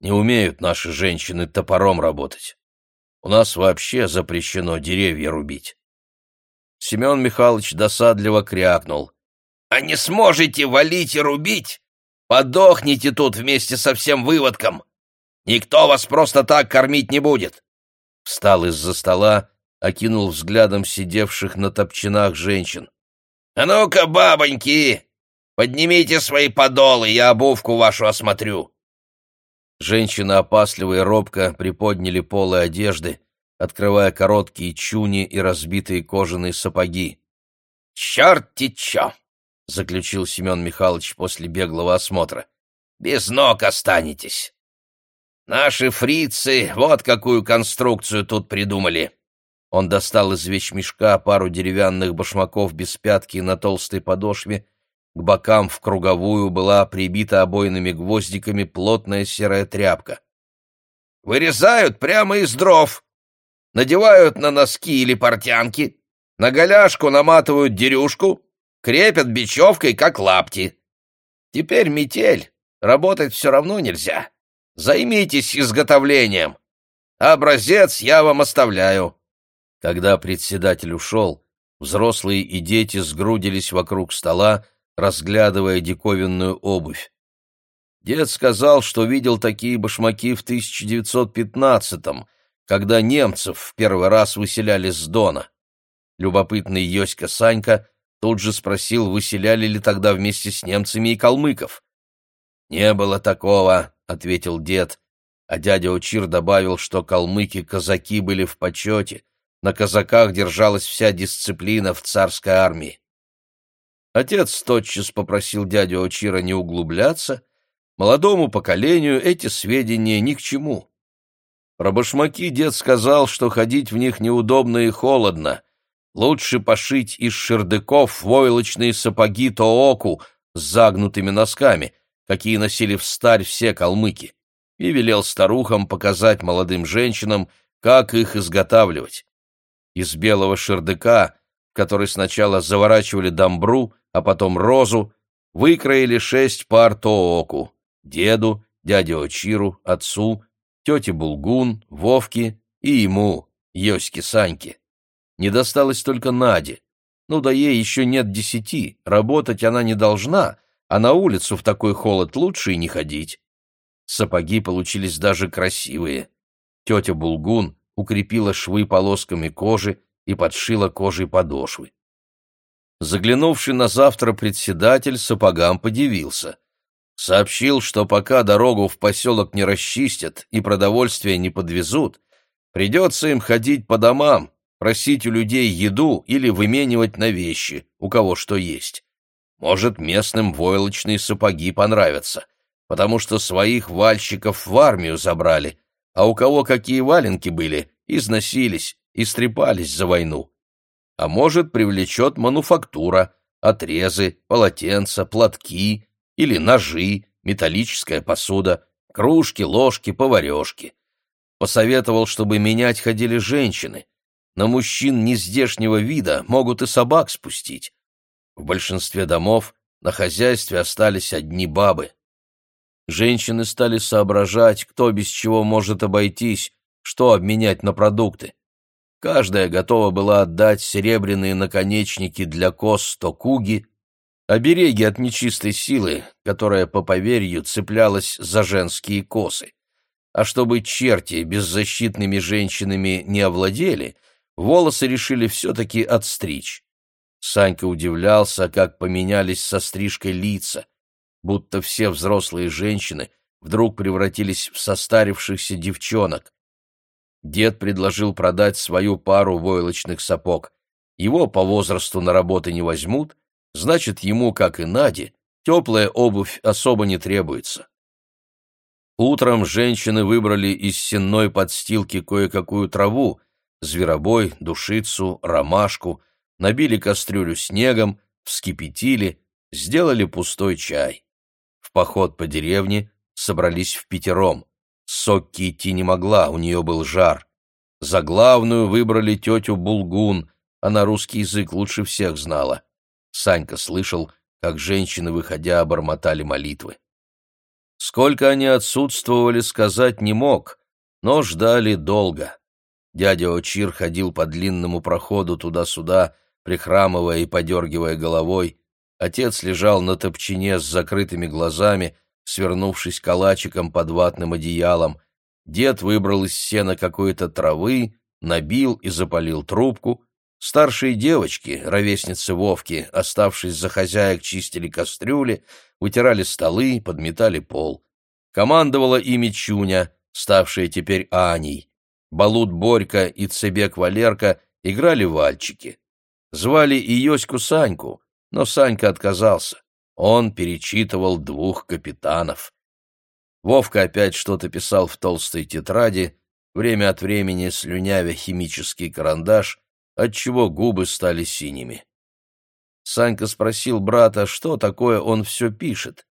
S2: Не умеют наши женщины топором работать. У нас вообще запрещено деревья рубить. Семен Михайлович досадливо крякнул. «А не сможете валить и рубить? Подохните тут вместе со всем выводком! Никто вас просто так кормить не будет!» Встал из-за стола, окинул взглядом сидевших на топчинах женщин. «А ну-ка, бабоньки, поднимите свои подолы, я обувку вашу осмотрю!» Женщины опасливо и робко приподняли полы одежды, открывая короткие чуни и разбитые кожаные сапоги. «Черт-те чё!» — заключил Семен Михайлович после беглого осмотра. «Без ног останетесь!» Наши фрицы вот какую конструкцию тут придумали. Он достал из вещмешка пару деревянных башмаков без пятки на толстой подошве. К бокам в круговую была прибита обойными гвоздиками плотная серая тряпка. Вырезают прямо из дров. Надевают на носки или портянки. На голяшку наматывают дерюшку. Крепят бечевкой, как лапти. Теперь метель. Работать все равно нельзя. Займитесь изготовлением. Образец я вам оставляю». Когда председатель ушел, взрослые и дети сгрудились вокруг стола, разглядывая диковинную обувь. Дед сказал, что видел такие башмаки в 1915-м, когда немцев в первый раз выселяли с Дона. Любопытный Йоська Санька тут же спросил, выселяли ли тогда вместе с немцами и калмыков. «Не было такого», — ответил дед, а дядя Учир добавил, что калмыки-казаки были в почете, на казаках держалась вся дисциплина в царской армии. Отец тотчас попросил дядю Учира не углубляться, молодому поколению эти сведения ни к чему. Про башмаки дед сказал, что ходить в них неудобно и холодно, лучше пошить из шердыков войлочные сапоги Тооку с загнутыми носками — какие носили в старь все калмыки, и велел старухам показать молодым женщинам, как их изготавливать. Из белого шердыка, который сначала заворачивали дамбру, а потом розу, выкроили шесть пар тооку — деду, дяде Очиру, отцу, тете Булгун, Вовке и ему, Йоське Саньке. Не досталось только Наде. Ну да ей еще нет десяти, работать она не должна, а на улицу в такой холод лучше и не ходить. Сапоги получились даже красивые. Тетя Булгун укрепила швы полосками кожи и подшила кожей подошвы. Заглянувший на завтра председатель сапогам подивился. Сообщил, что пока дорогу в поселок не расчистят и продовольствие не подвезут, придется им ходить по домам, просить у людей еду или выменивать на вещи, у кого что есть. Может, местным войлочные сапоги понравятся, потому что своих вальщиков в армию забрали, а у кого какие валенки были, износились, истрепались за войну. А может, привлечет мануфактура, отрезы, полотенца, платки или ножи, металлическая посуда, кружки, ложки, поварешки. Посоветовал, чтобы менять ходили женщины. На мужчин нездешнего вида могут и собак спустить. В большинстве домов на хозяйстве остались одни бабы. Женщины стали соображать, кто без чего может обойтись, что обменять на продукты. Каждая готова была отдать серебряные наконечники для кос Токуги,
S1: обереги от нечистой силы, которая, по поверью, цеплялась за женские косы. А чтобы черти беззащитными женщинами не овладели, волосы решили все-таки отстричь. Санька удивлялся, как поменялись со стрижкой лица, будто все взрослые женщины вдруг превратились в состарившихся девчонок. Дед предложил продать свою пару войлочных сапог. Его по возрасту на работы не возьмут, значит, ему, как и Наде, теплая обувь особо не требуется. Утром женщины выбрали из сенной подстилки кое-какую траву, зверобой, душицу, ромашку, набили кастрюлю снегом, вскипятили, сделали пустой чай. В поход по деревне собрались в пятером. Сокки идти не могла, у нее был жар. За главную выбрали тетю Булгун, она русский язык лучше всех знала. Санька слышал, как женщины, выходя, бормотали молитвы. Сколько они отсутствовали, сказать не мог, но ждали долго. Дядя Очир ходил по длинному проходу туда-сюда, прихрамывая и подергивая головой. Отец лежал на топчине с закрытыми глазами, свернувшись калачиком под ватным одеялом. Дед выбрал из сена какой-то травы, набил и запалил трубку. Старшие девочки, ровесницы Вовки, оставшись за хозяек, чистили кастрюли, вытирали столы, подметали пол. Командовала ими Чуня, ставшая теперь Аней. Балут Борька и Цебек Валерка играли вальчики. Звали и Йоську Саньку, но Санька отказался. Он перечитывал двух капитанов. Вовка опять что-то писал в толстой тетради, время от времени слюнявя химический карандаш, отчего губы стали синими. Санька спросил брата, что такое он все пишет.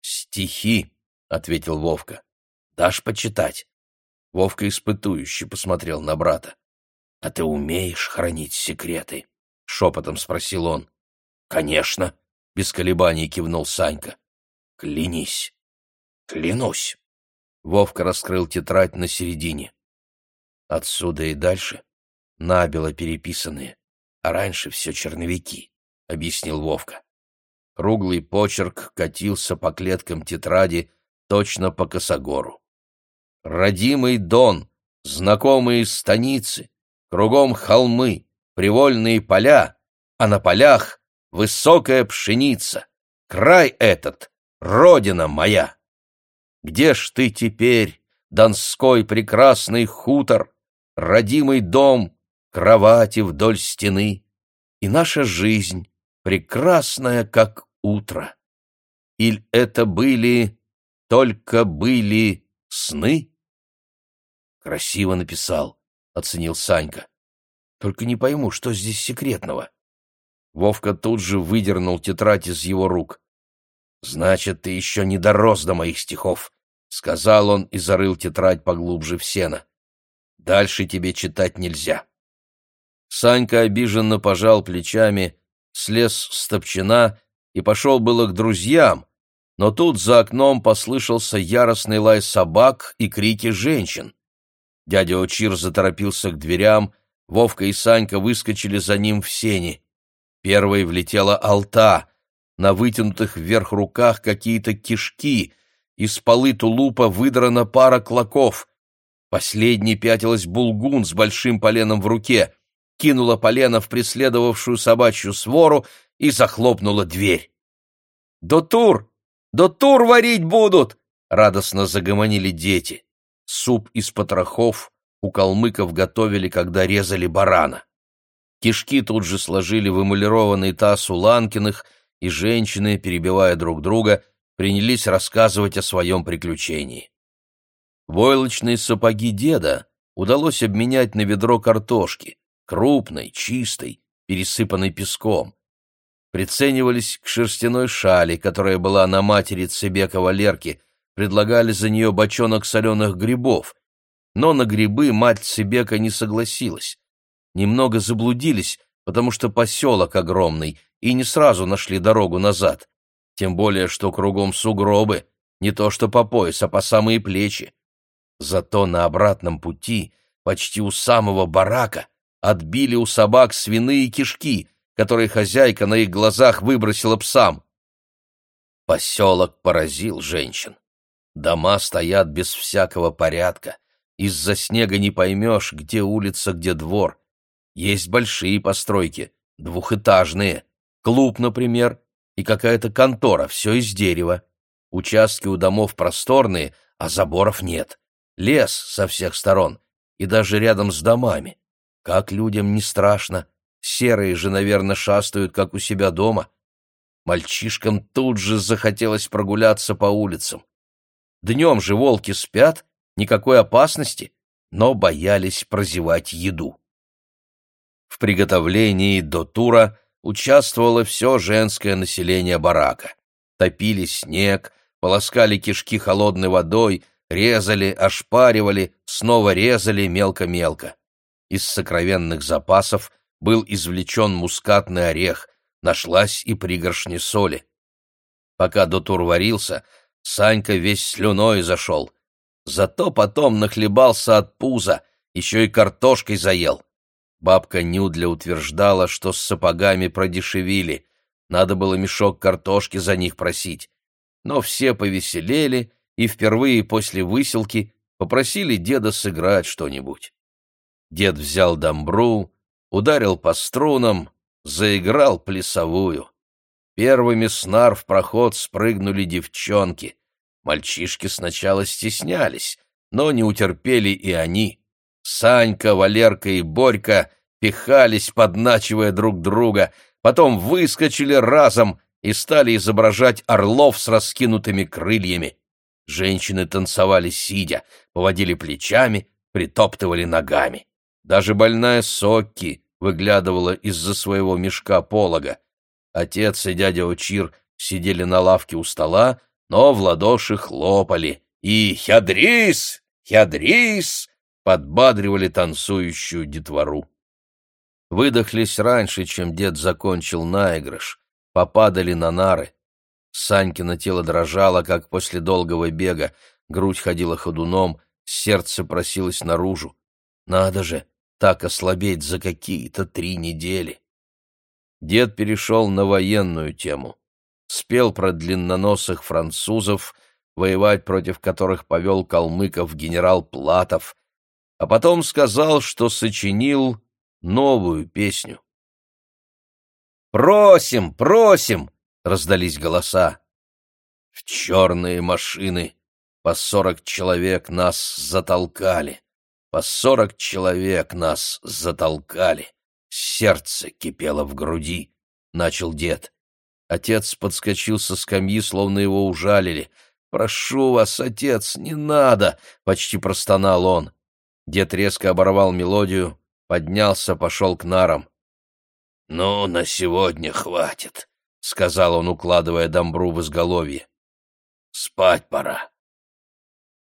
S1: «Стихи», — ответил Вовка. «Дашь почитать?» Вовка испытующе посмотрел на брата. «А ты умеешь хранить секреты?» — шепотом спросил он. «Конечно», — без колебаний кивнул Санька. «Клянись». «Клянусь». Вовка раскрыл тетрадь на середине. Отсюда и дальше набело переписанные, а раньше все черновики, — объяснил Вовка. Круглый почерк катился по клеткам тетради точно по косогору. Родимый Дон, знакомые станицы, кругом холмы, привольные поля, а на полях высокая пшеница. Край этот — родина моя! Где ж ты теперь, Донской прекрасный хутор, родимый дом, кровати вдоль стены, и наша жизнь прекрасная, как утро. Иль это были, только были сны? Красиво написал, оценил Санька. Только не пойму, что здесь секретного. Вовка тут же выдернул тетрадь из его рук. «Значит, ты еще не дорос до моих стихов», — сказал он и зарыл тетрадь поглубже в сено. «Дальше тебе читать нельзя». Санька обиженно пожал плечами, слез с топчина и пошел было к друзьям, но тут за окном послышался яростный лай собак и крики женщин. Дядя Очир заторопился к дверям, Вовка и Санька выскочили за ним в сени. Первой влетела алта, на вытянутых вверх руках какие-то кишки, из полы тулупа выдрана пара клоков. Последней пятилась булгун с большим поленом в руке кинула полено в преследовавшую собачью свору и захлопнула дверь. «Дотур! Дотур варить будут!» — радостно загомонили дети. Суп из потрохов у калмыков готовили, когда резали барана. Кишки тут же сложили в эмалированный таз у Ланкиных, и женщины, перебивая друг друга, принялись рассказывать о своем приключении. Войлочные сапоги деда удалось обменять на ведро картошки крупной, чистой, пересыпанной песком. Приценивались к шерстяной шали, которая была на матери Цебека Валерки, предлагали за нее бочонок соленых грибов, но на грибы мать Цебека не согласилась. Немного заблудились, потому что поселок огромный, и не сразу нашли дорогу назад. Тем более, что кругом сугробы, не то что по пояс, а по самые плечи. Зато на обратном пути, почти у самого барака, отбили у собак свиные кишки, которые хозяйка на их глазах выбросила псам. Поселок поразил женщин. Дома стоят без всякого порядка. Из-за снега не поймешь, где улица, где двор. Есть большие постройки, двухэтажные. Клуб, например, и какая-то контора, все из дерева. Участки у домов просторные, а заборов нет. Лес со всех сторон, и даже рядом с домами. Как людям не страшно. Серые же, наверное, шастают, как у себя дома. Мальчишкам тут же захотелось прогуляться по улицам. Днем же волки спят, никакой опасности, но боялись прозевать еду. В приготовлении до тура участвовало все женское население барака. Топили снег, полоскали кишки холодной водой, резали, ошпаривали, снова резали мелко-мелко. Из сокровенных запасов был извлечен мускатный орех, нашлась и пригоршня соли. Пока дотур варился, Санька весь слюной зашел. Зато потом нахлебался от пуза, еще и картошкой заел. Бабка Нюдля утверждала, что с сапогами продешевили. Надо было мешок картошки за них просить. Но все повеселели и впервые после выселки попросили деда сыграть что-нибудь. Дед взял домбру, ударил по струнам, заиграл плясовую. Первыми с нар в проход спрыгнули девчонки. Мальчишки сначала стеснялись, но не утерпели и они. Санька, Валерка и Борька пихались, подначивая друг друга, потом выскочили разом и стали изображать орлов с раскинутыми крыльями. Женщины танцевали сидя, поводили плечами, притоптывали ногами. Даже больная Сокки выглядывала из-за своего мешка полога. Отец и дядя Очир сидели на лавке у стола, но в ладоши хлопали и «Хядрис! Хядрис!» подбадривали танцующую детвору. Выдохлись раньше, чем дед закончил наигрыш, попадали на нары. Санькино тело дрожало, как после долгого бега, грудь ходила ходуном, сердце просилось наружу. Надо же, так ослабеть за какие-то три недели. Дед перешел на военную тему. Спел про длинноносых французов, воевать против которых повел калмыков генерал Платов, а потом сказал, что сочинил новую песню. «Просим, просим!» — раздались голоса. В черные машины по сорок человек нас затолкали. По сорок человек нас затолкали. Сердце кипело в груди, — начал дед. Отец подскочил со скамьи, словно его ужалили. «Прошу вас, отец, не надо!» — почти простонал он. Дед резко оборвал мелодию, поднялся, пошел к нарам. «Ну, на сегодня хватит», — сказал он, укладывая домбру в изголовье. «Спать пора».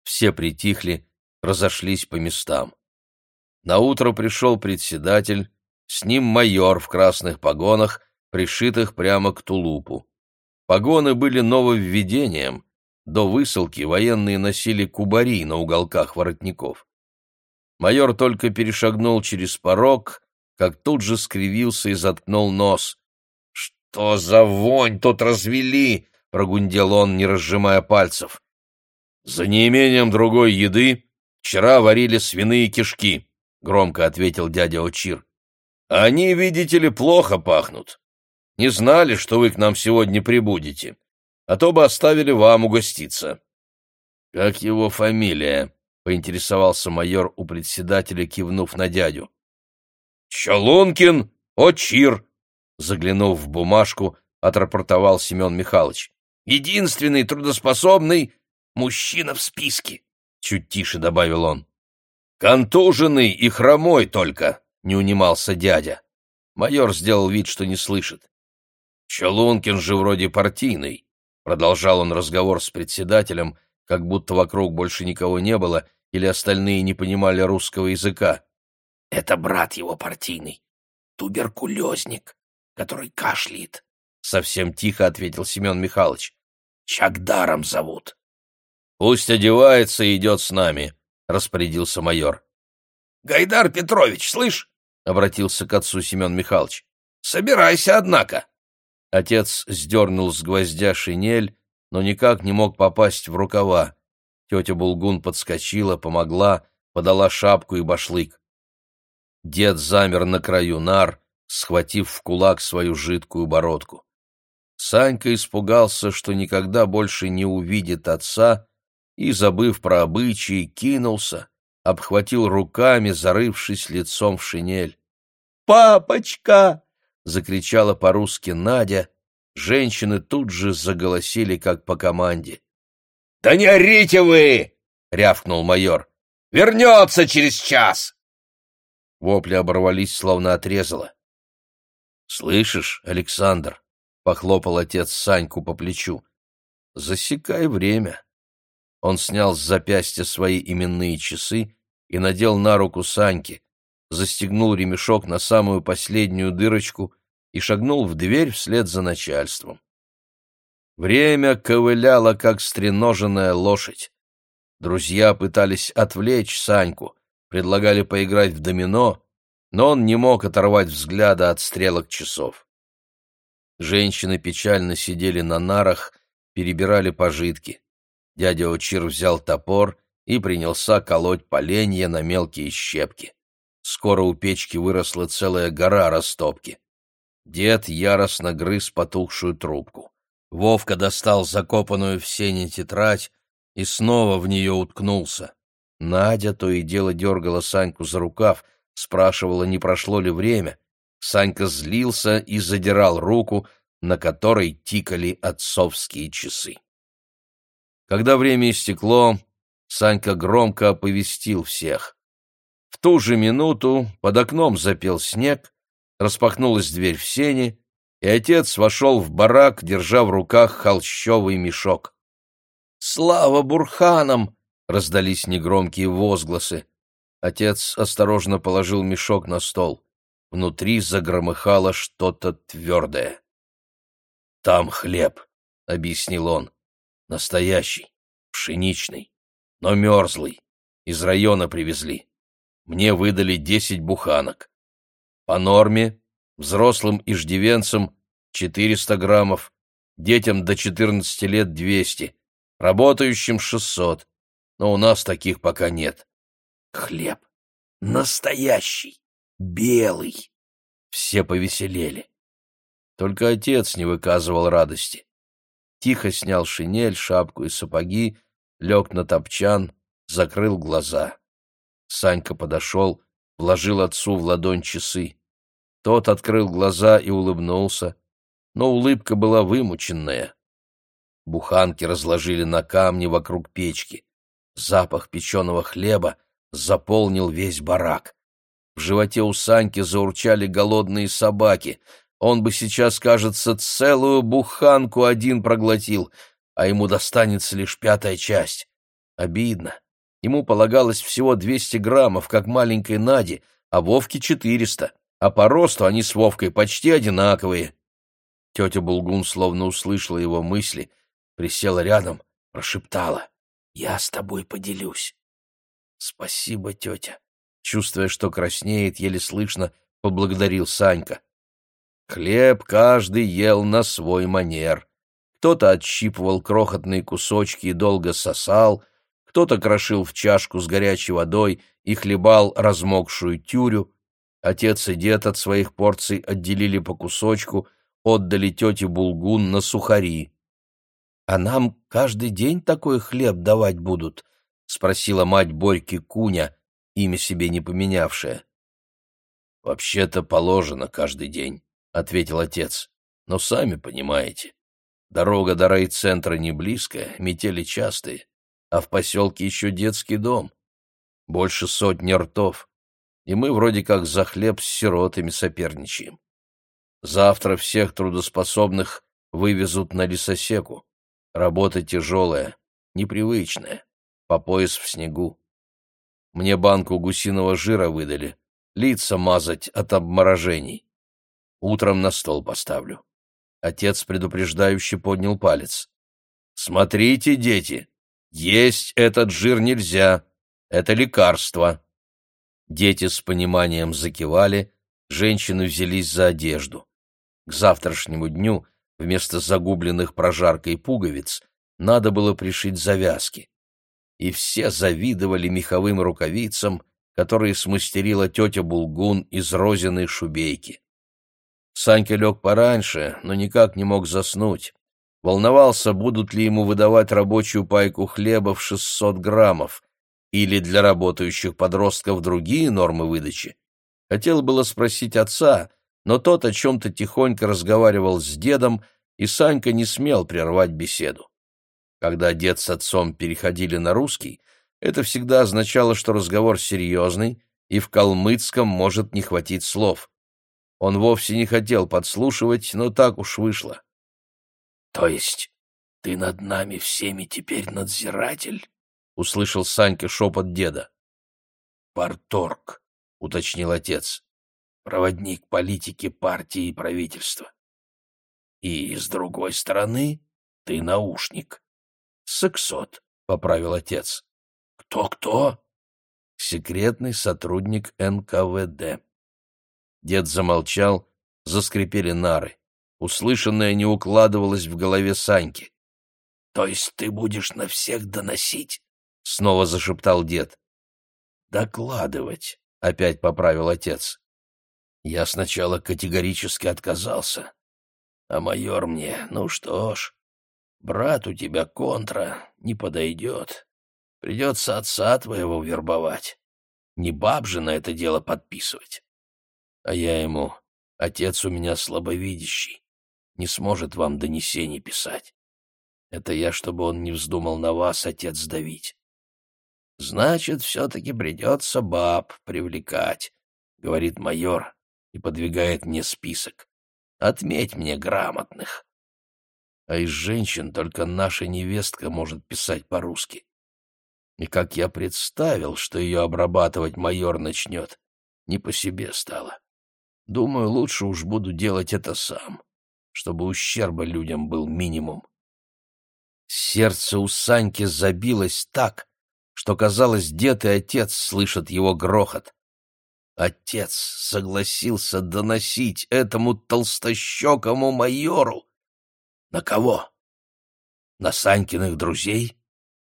S1: Все притихли, разошлись по местам. Наутро пришел председатель, с ним майор в красных погонах, пришитых прямо к тулупу. Погоны были нововведением. До высылки военные носили кубари на уголках воротников. Майор только перешагнул через порог, как тут же скривился и заткнул нос. «Что за вонь тут развели?» — прогундел он, не разжимая пальцев. «За неимением другой еды вчера варили свиные кишки», — громко ответил дядя Очир. «Они, видите ли, плохо пахнут. Не знали, что вы к нам сегодня прибудете, а то бы оставили вам угоститься». «Как его фамилия?» — поинтересовался майор у председателя, кивнув на дядю. «Чалункин Очир!» Заглянув в бумажку, отрапортовал Семен Михайлович. «Единственный трудоспособный мужчина в списке», — чуть тише добавил он. «Контуженный и хромой только», — не унимался дядя. Майор сделал вид, что не слышит. «Чалункин же вроде партийный», — продолжал он разговор с председателем, как будто вокруг больше никого не было или остальные не понимали русского языка. «Это брат его партийный, туберкулезник, который кашляет», — совсем тихо ответил Семен Михайлович. «Чагдаром зовут». «Пусть одевается и идет с нами», — распорядился майор. «Гайдар Петрович, слышь?» — обратился к отцу Семен Михайлович.
S2: Собирайся, однако.
S1: Отец сдернул с гвоздя шинель, но никак не мог попасть в рукава. Тетя Булгун подскочила, помогла, подала шапку и башлык. Дед замер на краю нар, схватив в кулак свою жидкую бородку. Санька испугался, что никогда больше не увидит отца, и, забыв про обычаи, кинулся, обхватил руками, зарывшись лицом в шинель. «Папочка!» — закричала по-русски Надя. Женщины тут же заголосили, как по команде.
S2: «Да не орите вы!» — рявкнул майор. «Вернется через час!»
S1: Вопли оборвались, словно отрезало. «Слышишь, Александр?» — похлопал отец Саньку по плечу. «Засекай время». Он снял с запястья свои именные часы и надел на руку Саньки, застегнул ремешок на самую последнюю дырочку и шагнул в дверь вслед за начальством. Время ковыляло, как стреноженная лошадь. Друзья пытались отвлечь Саньку, предлагали поиграть в домино, но он не мог оторвать взгляда от стрелок часов. Женщины печально сидели на нарах, перебирали пожитки. Дядя Очир взял топор и принялся колоть поленья на мелкие щепки. Скоро у печки выросла целая гора растопки. Дед яростно грыз потухшую трубку. Вовка достал закопанную в сене тетрадь и снова в нее уткнулся. Надя то и дело дергала Саньку за рукав, спрашивала, не прошло ли время. Санька злился и задирал руку, на которой тикали отцовские часы. Когда время истекло, Санька громко оповестил всех. Ту же минуту под окном запел снег, распахнулась дверь в сене, и отец вошел в барак, держа в руках холщовый мешок. «Слава бурханам!» — раздались негромкие возгласы. Отец осторожно положил мешок на стол. Внутри загромыхало что-то твердое. «Там хлеб», — объяснил он. Настоящий, пшеничный, но мерзлый. Из района привезли. Мне выдали десять буханок. По норме взрослым иждивенцам 400 граммов, детям до 14 лет 200, работающим 600, но у нас таких пока нет. Хлеб. Настоящий. Белый. Все повеселели. Только отец не выказывал радости тихо снял шинель, шапку и сапоги, лег на топчан, закрыл глаза. Санька подошел, вложил отцу в ладонь часы. Тот открыл глаза и улыбнулся, но улыбка была вымученная. Буханки разложили на камне вокруг печки. Запах печеного хлеба заполнил весь барак. В животе у Саньки заурчали голодные собаки. Он бы сейчас, кажется, целую буханку один проглотил, а ему достанется лишь пятая часть. Обидно. Ему полагалось всего 200 граммов, как маленькой Наде, а Вовке 400, а по росту они с Вовкой почти одинаковые. Тетя Булгун словно услышала его мысли, присела рядом, прошептала. «Я с тобой поделюсь». «Спасибо, тетя». Чувствуя, что краснеет, еле слышно, поблагодарил Санька. Хлеб каждый ел на свой манер. Кто-то отщипывал крохотные кусочки и долго сосал, кто-то крошил в чашку с горячей водой и хлебал размокшую тюрю. Отец и дед от своих порций отделили по кусочку, отдали тете булгун на сухари. — А нам каждый день такой хлеб давать будут? — спросила мать Борьки Куня, имя себе не поменявшая. — Вообще-то положено каждый день ответил отец. Но сами понимаете, дорога до райцентра не близкая, метели частые, а в поселке еще детский дом. Больше сотни ртов, и мы вроде как за хлеб с сиротами соперничаем. Завтра всех трудоспособных вывезут на лесосеку. Работа тяжелая, непривычная, по пояс в снегу. Мне банку гусиного жира выдали, лица мазать от обморожений. Утром на стол поставлю. Отец предупреждающе поднял палец. Смотрите, дети, есть этот жир нельзя. Это лекарство. Дети с пониманием закивали, женщины взялись за одежду. К завтрашнему дню вместо загубленных прожаркой пуговиц надо было пришить завязки. И все завидовали меховым рукавицам, которые смастерила тетя Булгун из розиной шубейки. Санька лег пораньше, но никак не мог заснуть. Волновался, будут ли ему выдавать рабочую пайку хлеба в 600 граммов или для работающих подростков другие нормы выдачи. Хотел было спросить отца, но тот о чем-то тихонько разговаривал с дедом, и Санька не смел прервать беседу. Когда дед с отцом переходили на русский, это всегда означало, что разговор серьезный, и в калмыцком может не хватить слов. Он вовсе не хотел подслушивать, но так уж вышло.
S2: — То есть ты над нами всеми теперь надзиратель?
S1: — услышал Санька шепот деда.
S2: — Парторг, — уточнил отец, — проводник политики партии и правительства. И, с другой стороны, ты наушник. Сексот, — поправил отец. Кто-кто?
S1: Секретный сотрудник НКВД. Дед замолчал, заскрипели нары. Услышанное не укладывалось в голове Саньки.
S2: — То есть ты будешь на всех доносить?
S1: — снова зашептал дед.
S2: — Докладывать, —
S1: опять поправил отец.
S2: Я сначала категорически отказался. А майор мне, ну что ж, брат у тебя контра, не подойдет. Придется отца твоего вербовать. Не баб же на это дело подписывать. А я ему, отец у меня слабовидящий, не сможет вам донесений писать. Это я, чтобы он не вздумал на вас, отец, давить. Значит, все-таки придется баб привлекать, — говорит майор и подвигает мне список. Отметь мне грамотных. А из женщин только наша невестка может писать по-русски. И как я представил, что ее обрабатывать майор начнет, не по себе стало. Думаю, лучше уж буду делать это сам, чтобы ущерба людям был минимум.
S1: Сердце у Саньки забилось так, что, казалось, дед и отец слышат его грохот. Отец согласился доносить этому толстощекому майору. На кого? На Санькиных друзей?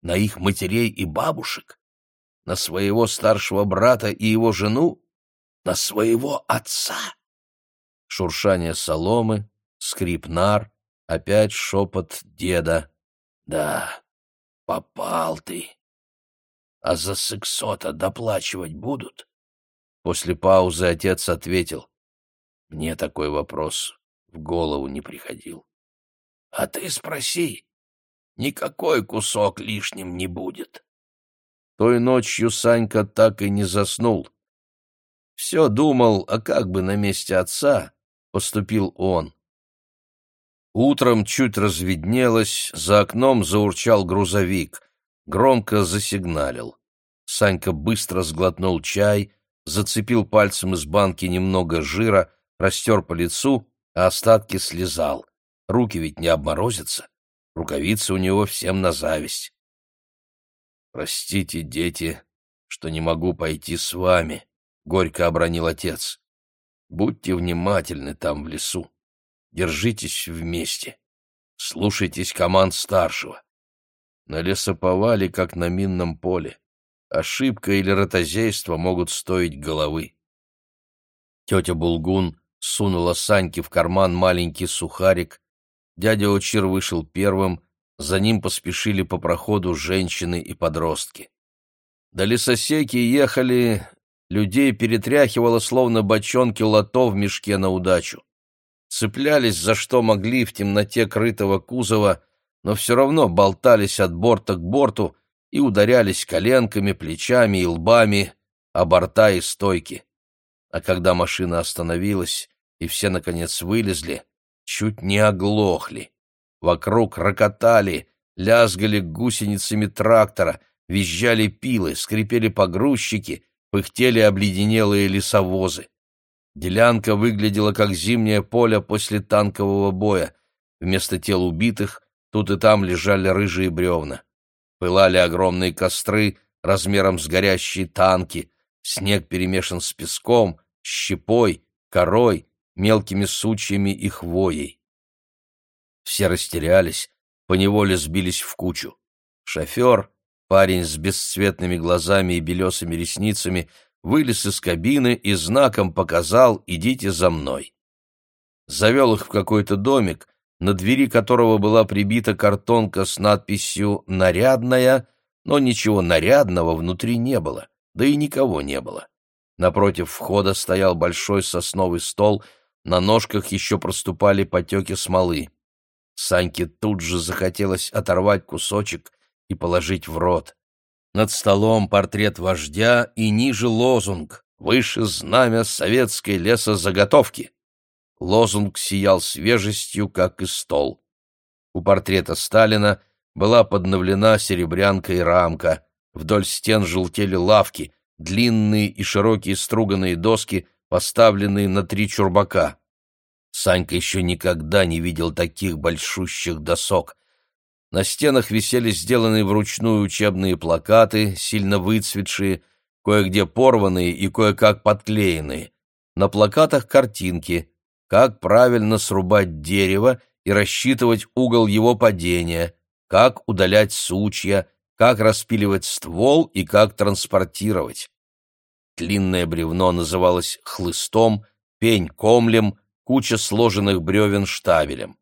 S1: На их матерей и бабушек? На своего старшего брата и его жену? На своего отца? Шуршание соломы, скрип нар, опять шепот деда. Да, попал ты. А за сексота доплачивать будут? После паузы отец ответил. Мне такой вопрос в голову не приходил. А ты спроси, никакой кусок лишним не будет. Той ночью Санька так и не заснул. Все думал, а как бы на месте отца поступил он. Утром чуть разведнелось, за окном заурчал грузовик, громко засигналил. Санька быстро сглотнул чай, зацепил пальцем из банки немного жира, растер по лицу, а остатки слезал. Руки ведь не обморозятся. Рукавицы у него всем на зависть. «Простите, дети, что не могу пойти с вами», — горько обронил отец. «Будьте внимательны там в лесу. Держитесь вместе. Слушайтесь команд старшего. На лесоповале, как на минном поле. Ошибка или ротозейство могут стоить головы». Тетя Булгун сунула Саньке в карман маленький сухарик, Дядя Очир вышел первым, за ним поспешили по проходу женщины и подростки. До лесосеки ехали, людей перетряхивало, словно бочонки лото в мешке на удачу. Цеплялись за что могли в темноте крытого кузова, но все равно болтались от борта к борту и ударялись коленками, плечами и лбами о борта и стойки. А когда машина остановилась, и все, наконец, вылезли, чуть не оглохли. Вокруг рокотали, лязгали гусеницами трактора, визжали пилы, скрипели погрузчики, пыхтели обледенелые лесовозы. Делянка выглядела как зимнее поле после танкового боя. Вместо тел убитых тут и там лежали рыжие бревна. Пылали огромные костры размером с горящие танки, снег перемешан с песком, щепой, корой, мелкими сучьями и хвоей. Все растерялись, поневоле сбились в кучу. Шофер, парень с бесцветными глазами и белесыми ресницами, вылез из кабины и знаком показал «идите за мной». Завел их в какой-то домик, на двери которого была прибита картонка с надписью «Нарядная», но ничего нарядного внутри не было, да и никого не было. Напротив входа стоял большой сосновый стол, на ножках еще проступали потеки смолы. Саньке тут же захотелось оторвать кусочек и положить в рот. Над столом портрет вождя и ниже лозунг «Выше знамя советской лесозаготовки». Лозунг сиял свежестью, как и стол. У портрета Сталина была подновлена серебрянка и рамка. Вдоль стен желтели лавки, длинные и широкие струганные доски, поставленные на три чурбака. Санька еще никогда не видел таких большущих досок. На стенах висели сделанные вручную учебные плакаты, сильно выцветшие, кое-где порванные и кое-как подклеенные. На плакатах картинки, как правильно срубать дерево и рассчитывать угол его падения, как удалять сучья, как распиливать ствол и как транспортировать. Длинное бревно называлось хлыстом, пень комлем, куча сложенных бревен штабелем.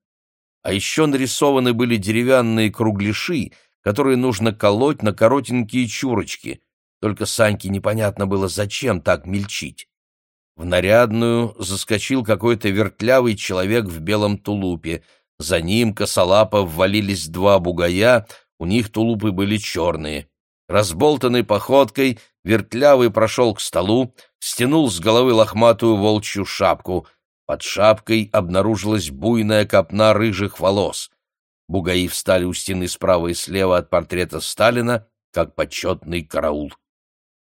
S1: А еще нарисованы были деревянные кругляши, которые нужно колоть на коротенькие чурочки, только Саньке непонятно было, зачем так мельчить. В нарядную заскочил какой-то вертлявый человек в белом тулупе. За ним косолапо ввалились два бугая, у них тулупы были черные. Разболтанной походкой вертлявый прошел к столу, стянул с головы лохматую волчью шапку. Под шапкой обнаружилась буйная копна рыжих волос. Бугаи встали у стены справа и слева от портрета Сталина, как почетный караул.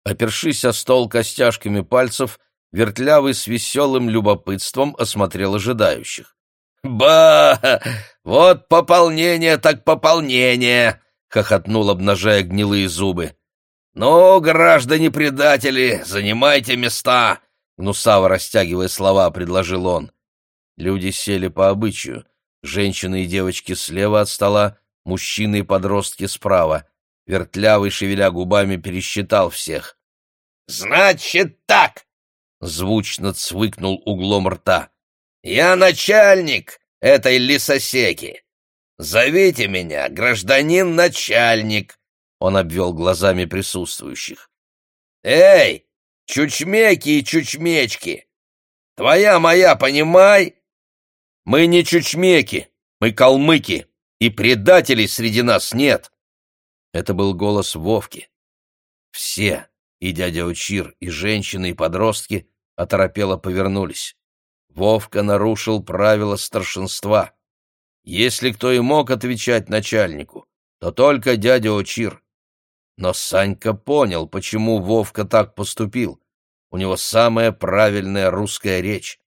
S1: Опершись о стол костяшками пальцев, Вертлявый с веселым любопытством осмотрел ожидающих. «Ба! Вот пополнение так пополнение!» — хохотнул, обнажая гнилые зубы. «Ну, граждане-предатели, занимайте места!» — гнусаво растягивая слова, предложил он. Люди сели по обычаю. Женщины и девочки слева от стола, мужчины и подростки справа. Вертлявый, шевеля губами, пересчитал всех. «Значит так!» — звучно цвыкнул углом рта. «Я начальник этой лесосеки. Зовите меня, гражданин-начальник!» Он обвел глазами присутствующих. «Эй, чучмеки и чучмечки! Твоя моя, понимай!» «Мы не чучмеки, мы калмыки, и предателей среди нас нет!» Это был голос Вовки. Все, и дядя Учир, и женщины, и подростки оторопело повернулись. Вовка нарушил правила старшинства. Если кто и мог отвечать начальнику, то только дядя Очир. Но Санька понял, почему Вовка так поступил. У него самая правильная русская речь.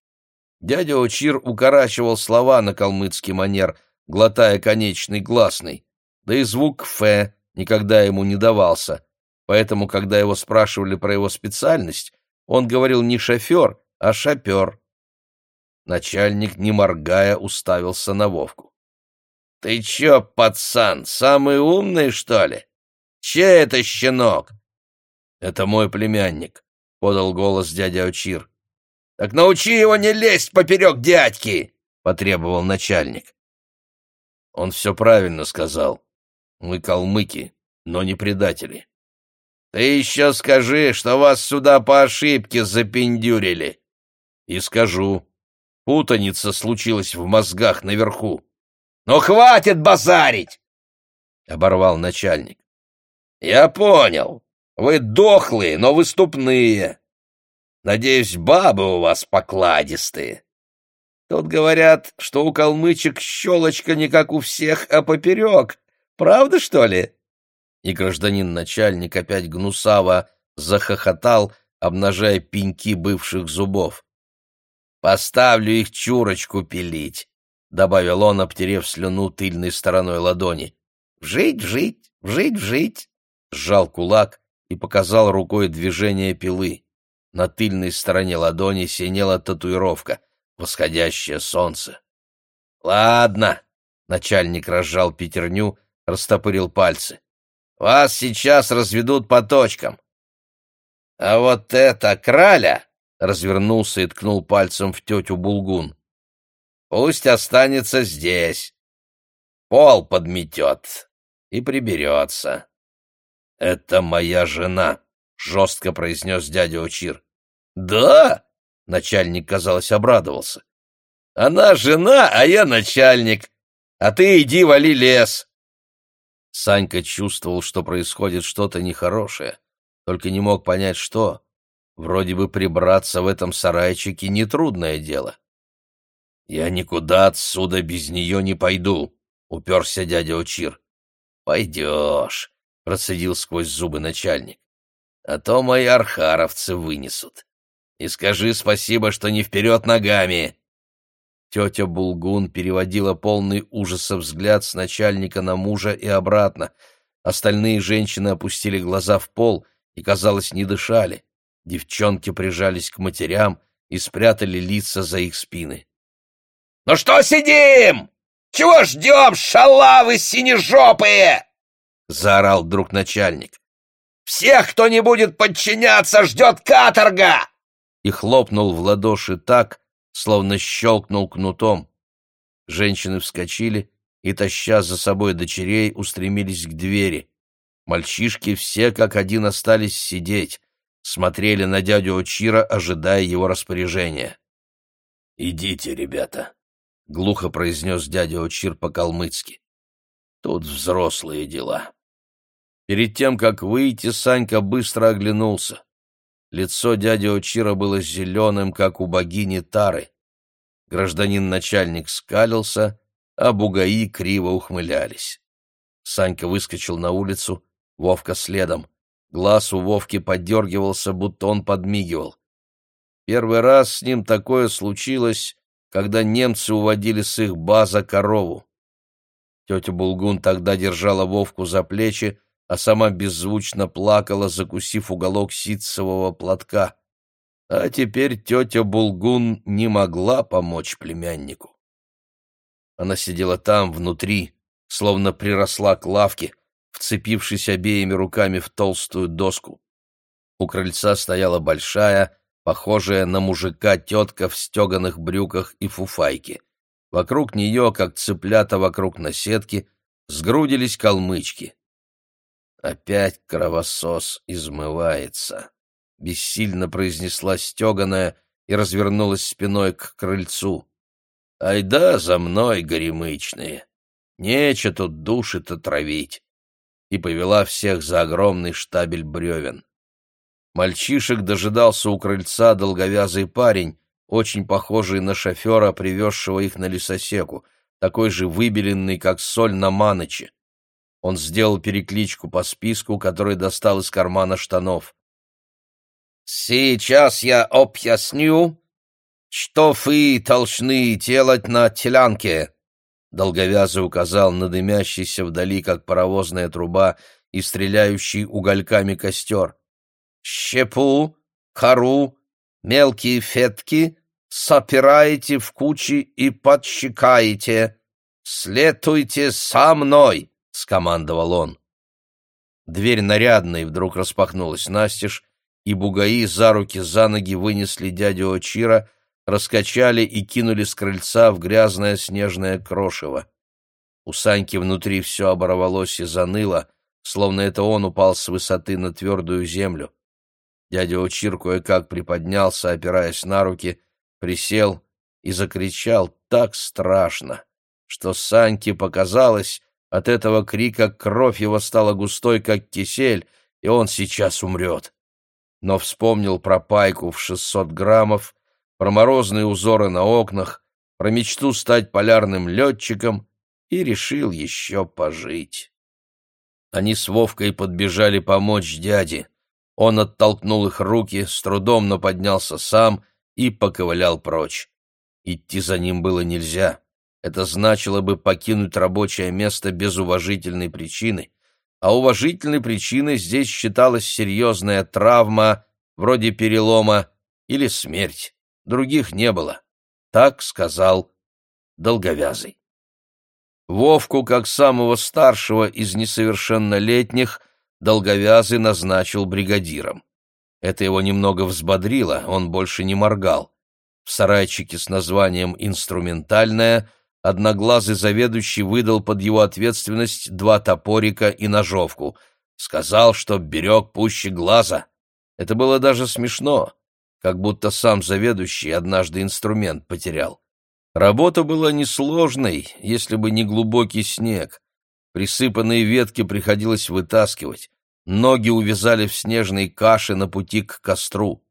S1: Дядя Очир укорачивал слова на калмыцкий манер, глотая конечный гласный. Да и звук «ф» никогда ему не давался. Поэтому, когда его спрашивали про его специальность, он говорил не шофер, а шопер. Начальник, не моргая, уставился на Вовку. — Ты чё, пацан, самый умный, что ли? Чей это щенок? — Это мой племянник, — подал голос дядя Очир. — Так научи его не лезть поперек дядьки, — потребовал начальник. Он все правильно сказал. Мы калмыки, но не предатели. Ты еще скажи, что вас сюда по ошибке запендюрили. И скажу. Путаница случилась в мозгах наверху. Ну, хватит базарить! Оборвал начальник. Я понял. Вы дохлые, но выступные. Надеюсь, бабы у вас покладистые. Тут говорят, что у калмычек щелочка не как у всех, а поперек. Правда, что ли? и гражданин-начальник опять гнусаво захохотал, обнажая пеньки бывших зубов. «Поставлю их чурочку пилить», — добавил он, обтерев слюну тыльной стороной ладони. «Вжить, вжить, вжить, вжить», — сжал кулак и показал рукой движение пилы. На тыльной стороне ладони синела татуировка
S2: восходящее солнце. Ладно, начальник разжал пятерню, растопырил пальцы. Вас сейчас разведут по точкам. А вот это краля, развернулся и ткнул пальцем в тетю Булгун. Пусть останется здесь. Пол подметет и приберется. Это моя жена, жестко произнес дядя Учир. Да? Начальник, казалось, обрадовался. Она жена, а я начальник. А ты иди вали лес. Санька чувствовал, что происходит что-то нехорошее, только не мог понять, что. Вроде бы прибраться в этом сарайчике — нетрудное дело. «Я никуда отсюда без нее не пойду», — уперся дядя Учир. «Пойдешь», — процедил сквозь зубы начальник. «А то мои архаровцы вынесут. И скажи спасибо, что не вперед ногами». Тетя Булгун переводила полный ужаса взгляд с начальника на мужа и обратно. Остальные женщины опустили глаза в пол и, казалось, не дышали. Девчонки прижались к матерям и спрятали лица за их спины. «Ну что сидим? Чего ждем, шалавы синежопые?» — заорал вдруг начальник. «Всех, кто не будет подчиняться, ждет каторга!» И хлопнул в ладоши так, словно щелкнул кнутом. Женщины вскочили и, таща за собой дочерей, устремились к двери. Мальчишки все как один остались сидеть смотрели на дядю Очира, ожидая его распоряжения. «Идите, ребята», — глухо произнес дядя Очир по-калмыцки. «Тут взрослые дела». Перед тем, как выйти, Санька быстро оглянулся. Лицо дяди Очира было зеленым, как у богини Тары. Гражданин-начальник скалился, а бугаи криво ухмылялись. Санька выскочил на улицу, Вовка следом. Глаз у Вовки подергивался, будто он подмигивал. Первый раз с ним такое случилось, когда немцы уводили с их база корову. Тетя Булгун тогда держала Вовку за плечи, а сама беззвучно плакала, закусив уголок ситцевого платка. А теперь тетя Булгун не могла помочь племяннику. Она сидела там, внутри, словно приросла к лавке, вцепившись обеими руками в толстую доску. У крыльца стояла большая, похожая на мужика тетка в стеганых брюках и фуфайке. Вокруг нее, как цыплята вокруг наседки, сгрудились калмычки. «Опять кровосос измывается», — бессильно произнесла стеганая и развернулась спиной к крыльцу. «Айда за мной, горемычные! Нече тут души-то травить и повела всех за огромный штабель бревен. Мальчишек дожидался у крыльца долговязый парень, очень похожий на шофера, привезшего их на лесосеку, такой же выбеленный, как соль на маныче. Он сделал перекличку по списку, который достал из кармана штанов. «Сейчас я объясню, что вы должны делать на телянке», Долговязый указал на дымящийся вдали, как паровозная труба, и стреляющий угольками костер. «Щепу, кору, мелкие фетки сопираете в кучи и подщикаете. Следуйте со мной!» — скомандовал он. Дверь нарядной вдруг распахнулась настежь, и бугаи за руки за ноги вынесли дядю Очира, раскачали и кинули с крыльца в грязное снежное крошево. У Саньки внутри все оборвалось и заныло, словно это он упал с высоты на твердую землю. Дядя Очир кое-как приподнялся, опираясь на руки, присел и закричал так страшно, что Саньке показалось, от этого крика кровь его стала густой, как кисель, и он сейчас умрет. Но вспомнил про пайку в шестьсот граммов, про морозные узоры на окнах, про мечту стать полярным летчиком и решил еще пожить. Они с Вовкой подбежали помочь дяде. Он оттолкнул их руки, с трудом, но поднялся сам и поковылял прочь. Идти за ним было нельзя. Это значило бы покинуть рабочее место без уважительной причины, а уважительной причиной здесь считалась серьезная травма, вроде перелома или смерть других не было.
S1: Так сказал Долговязый. Вовку, как самого старшего из несовершеннолетних, Долговязый назначил бригадиром. Это его немного взбодрило, он больше не моргал. В сарайчике с названием «Инструментальная» одноглазый заведующий выдал под его ответственность два топорика и ножовку. Сказал, что берег пуще глаза. Это было даже смешно, как будто сам заведующий однажды инструмент потерял. Работа была несложной, если бы не глубокий снег. Присыпанные ветки приходилось вытаскивать. Ноги увязали в снежной каше на пути к костру.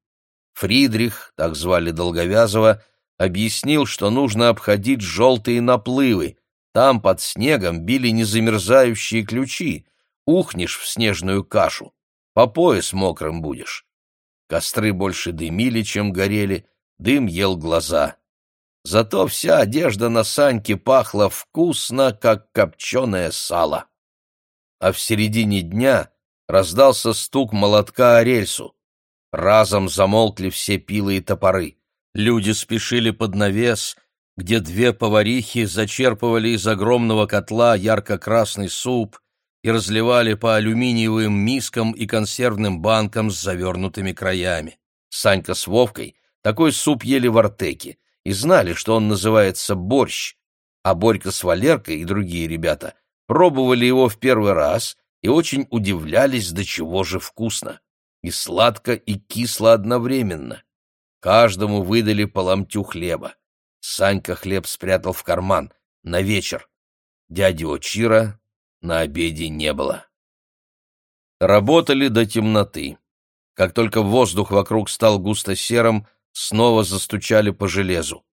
S1: Фридрих, так звали Долговязова, объяснил, что нужно обходить желтые наплывы. Там под снегом били незамерзающие ключи. Ухнешь в снежную кашу, по пояс мокрым будешь. Костры больше дымили, чем горели, дым ел глаза. Зато вся одежда на Саньке пахла вкусно, как копченое сало. А в середине дня раздался стук молотка о рельсу. Разом замолкли все пилы и топоры. Люди спешили под навес, где две поварихи зачерпывали из огромного котла ярко-красный суп и разливали по алюминиевым мискам и консервным банкам с завернутыми краями. Санька с Вовкой такой суп ели в артеке, и знали, что он называется борщ, а Борька с Валеркой и другие ребята пробовали его в первый раз и очень удивлялись, до чего же вкусно. И сладко, и кисло одновременно. Каждому выдали по ломтю хлеба. Санька хлеб спрятал в карман, на вечер. Дяди Очира на обеде не было. Работали до темноты. Как только воздух вокруг стал густо серым, снова застучали по железу.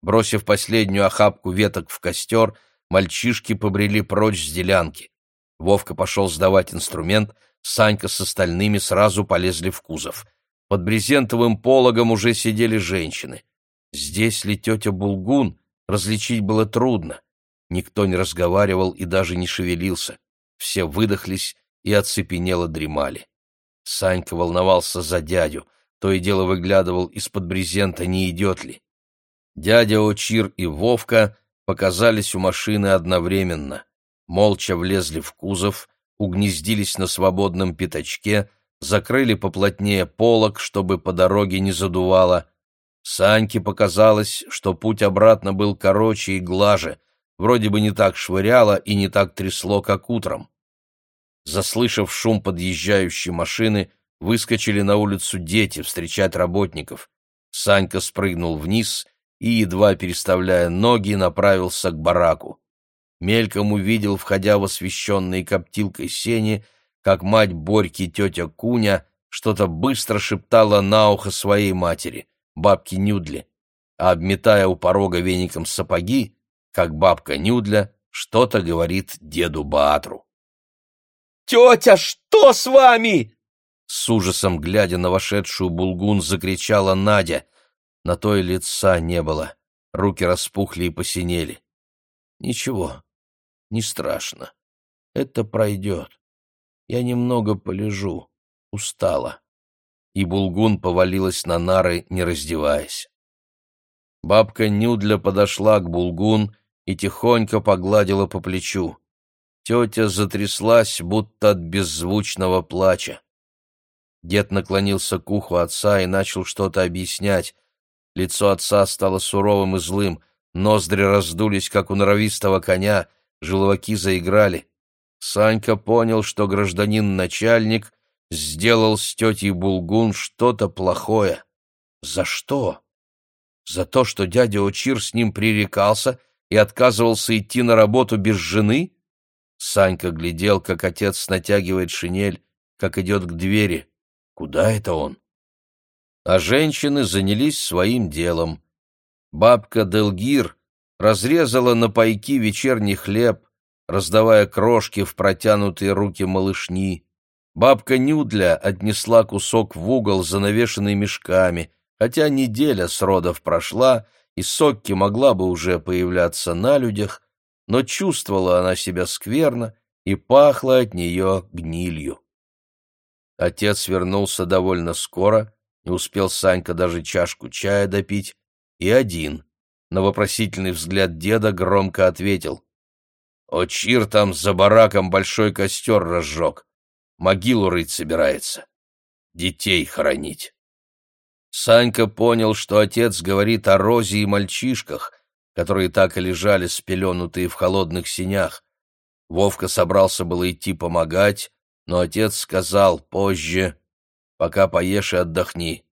S1: Бросив последнюю охапку веток в костер, мальчишки побрели прочь с делянки. Вовка пошел сдавать инструмент, Санька с остальными сразу полезли в кузов. Под брезентовым пологом уже сидели женщины. Здесь ли тетя Булгун, различить было трудно. Никто не разговаривал и даже не шевелился. Все выдохлись и оцепенело дремали. Санька волновался за дядю — то и дело выглядывал из-под брезента, не идет ли. Дядя Очир и Вовка показались у машины одновременно. Молча влезли в кузов, угнездились на свободном пятачке, закрыли поплотнее полог, чтобы по дороге не задувало. Саньке показалось, что путь обратно был короче и глаже, вроде бы не так швыряло и не так трясло, как утром. Заслышав шум подъезжающей машины, Выскочили на улицу дети встречать работников. Санька спрыгнул вниз и, едва переставляя ноги, направился к бараку. Мельком увидел, входя в освещенные коптилкой сени, как мать Борьки тетя Куня что-то быстро шептала на ухо своей матери, бабке Нюдле, а, обметая у порога веником сапоги, как бабка Нюдля, что-то говорит деду Баатру.
S2: «Тетя, что с вами?»
S1: С ужасом, глядя на вошедшую булгун, закричала Надя. На той лица не было. Руки распухли и посинели. Ничего, не страшно. Это пройдет. Я немного полежу. Устала. И булгун повалилась на нары, не раздеваясь. Бабка Нюдля подошла к булгун и тихонько погладила по плечу. Тетя затряслась, будто от беззвучного плача. Дед наклонился к уху отца и начал что-то объяснять. Лицо отца стало суровым и злым, ноздри раздулись, как у норовистого коня, желваки заиграли. Санька понял, что гражданин-начальник сделал с тетей Булгун что-то плохое. За что? За то, что дядя Очир с ним пререкался и отказывался идти на работу без жены? Санька глядел, как отец натягивает шинель, как идет к двери. Куда это он? А женщины занялись своим делом. Бабка Делгир разрезала на пайки вечерний хлеб, раздавая крошки в протянутые руки малышни. Бабка Нюдля отнесла кусок в угол, занавешенный мешками, хотя неделя с родов прошла, и Сокки могла бы уже появляться на людях, но чувствовала она себя скверно и пахло от нее гнилью. Отец вернулся довольно скоро, не успел Санька даже чашку чая допить, и один. На вопросительный взгляд деда громко ответил. «Очир там за бараком большой костер разжег. Могилу рыть собирается. Детей хоронить». Санька понял, что отец говорит о Розе и мальчишках, которые так и лежали спеленутые в холодных синях. Вовка собрался было идти помогать, но отец сказал позже, «Пока поешь и отдохни,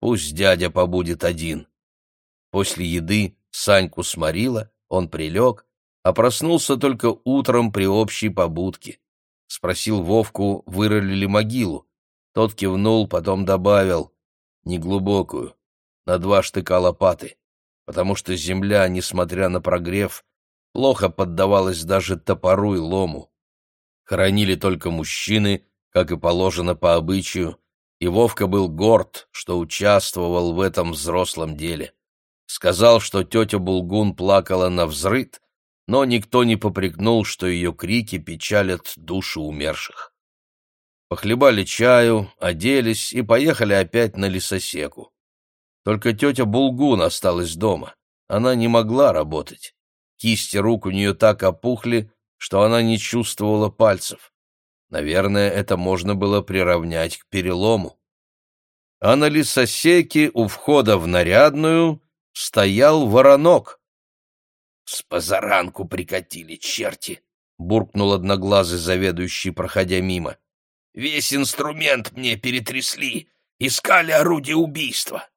S1: пусть дядя побудет один». После еды Саньку сморило, он прилег, а проснулся только утром при общей побудке. Спросил Вовку, вырыли ли могилу. Тот кивнул, потом добавил, неглубокую, на два штыка лопаты потому что земля, несмотря на прогрев, плохо поддавалась даже топору и лому. Хоронили только мужчины, как и положено по обычаю, и Вовка был горд, что участвовал в этом взрослом деле. Сказал, что тетя Булгун плакала на взрыд, но никто не попрекнул, что ее крики печалят души умерших. Похлебали чаю, оделись и поехали опять на лесосеку. Только тетя Булгун осталась дома. Она не могла работать. Кисти рук у нее так опухли, что она не чувствовала пальцев. Наверное, это можно было приравнять к перелому. А на лесосеке у входа в нарядную стоял воронок. — С позаранку прикатили черти! — буркнул одноглазый заведующий, проходя мимо. — Весь инструмент мне перетрясли, искали орудие убийства.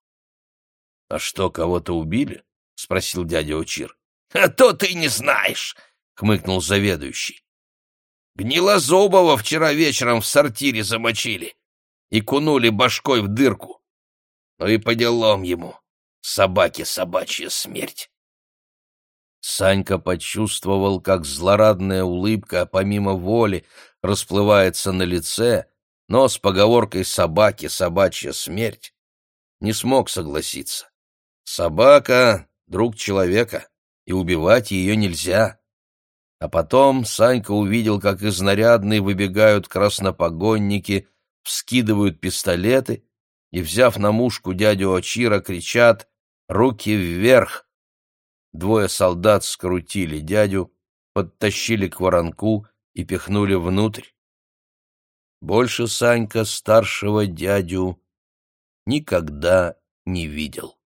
S1: — А что, кого-то убили? — спросил дядя Учир. — А то ты не знаешь, — хмыкнул заведующий. Гнилозубова вчера вечером в сортире замочили и кунули башкой в дырку. Ну и по делам ему. Собаке собачья смерть. Санька почувствовал, как злорадная улыбка помимо воли расплывается на лице, но с поговоркой «собаке собачья смерть» не смог согласиться. Собака — друг человека, и убивать ее нельзя. А потом Санька увидел, как из нарядной выбегают краснопогонники, вскидывают пистолеты и, взяв на мушку дядю Очира, кричат «Руки вверх!». Двое солдат скрутили дядю, подтащили к воронку и пихнули внутрь. Больше Санька старшего дядю никогда не видел.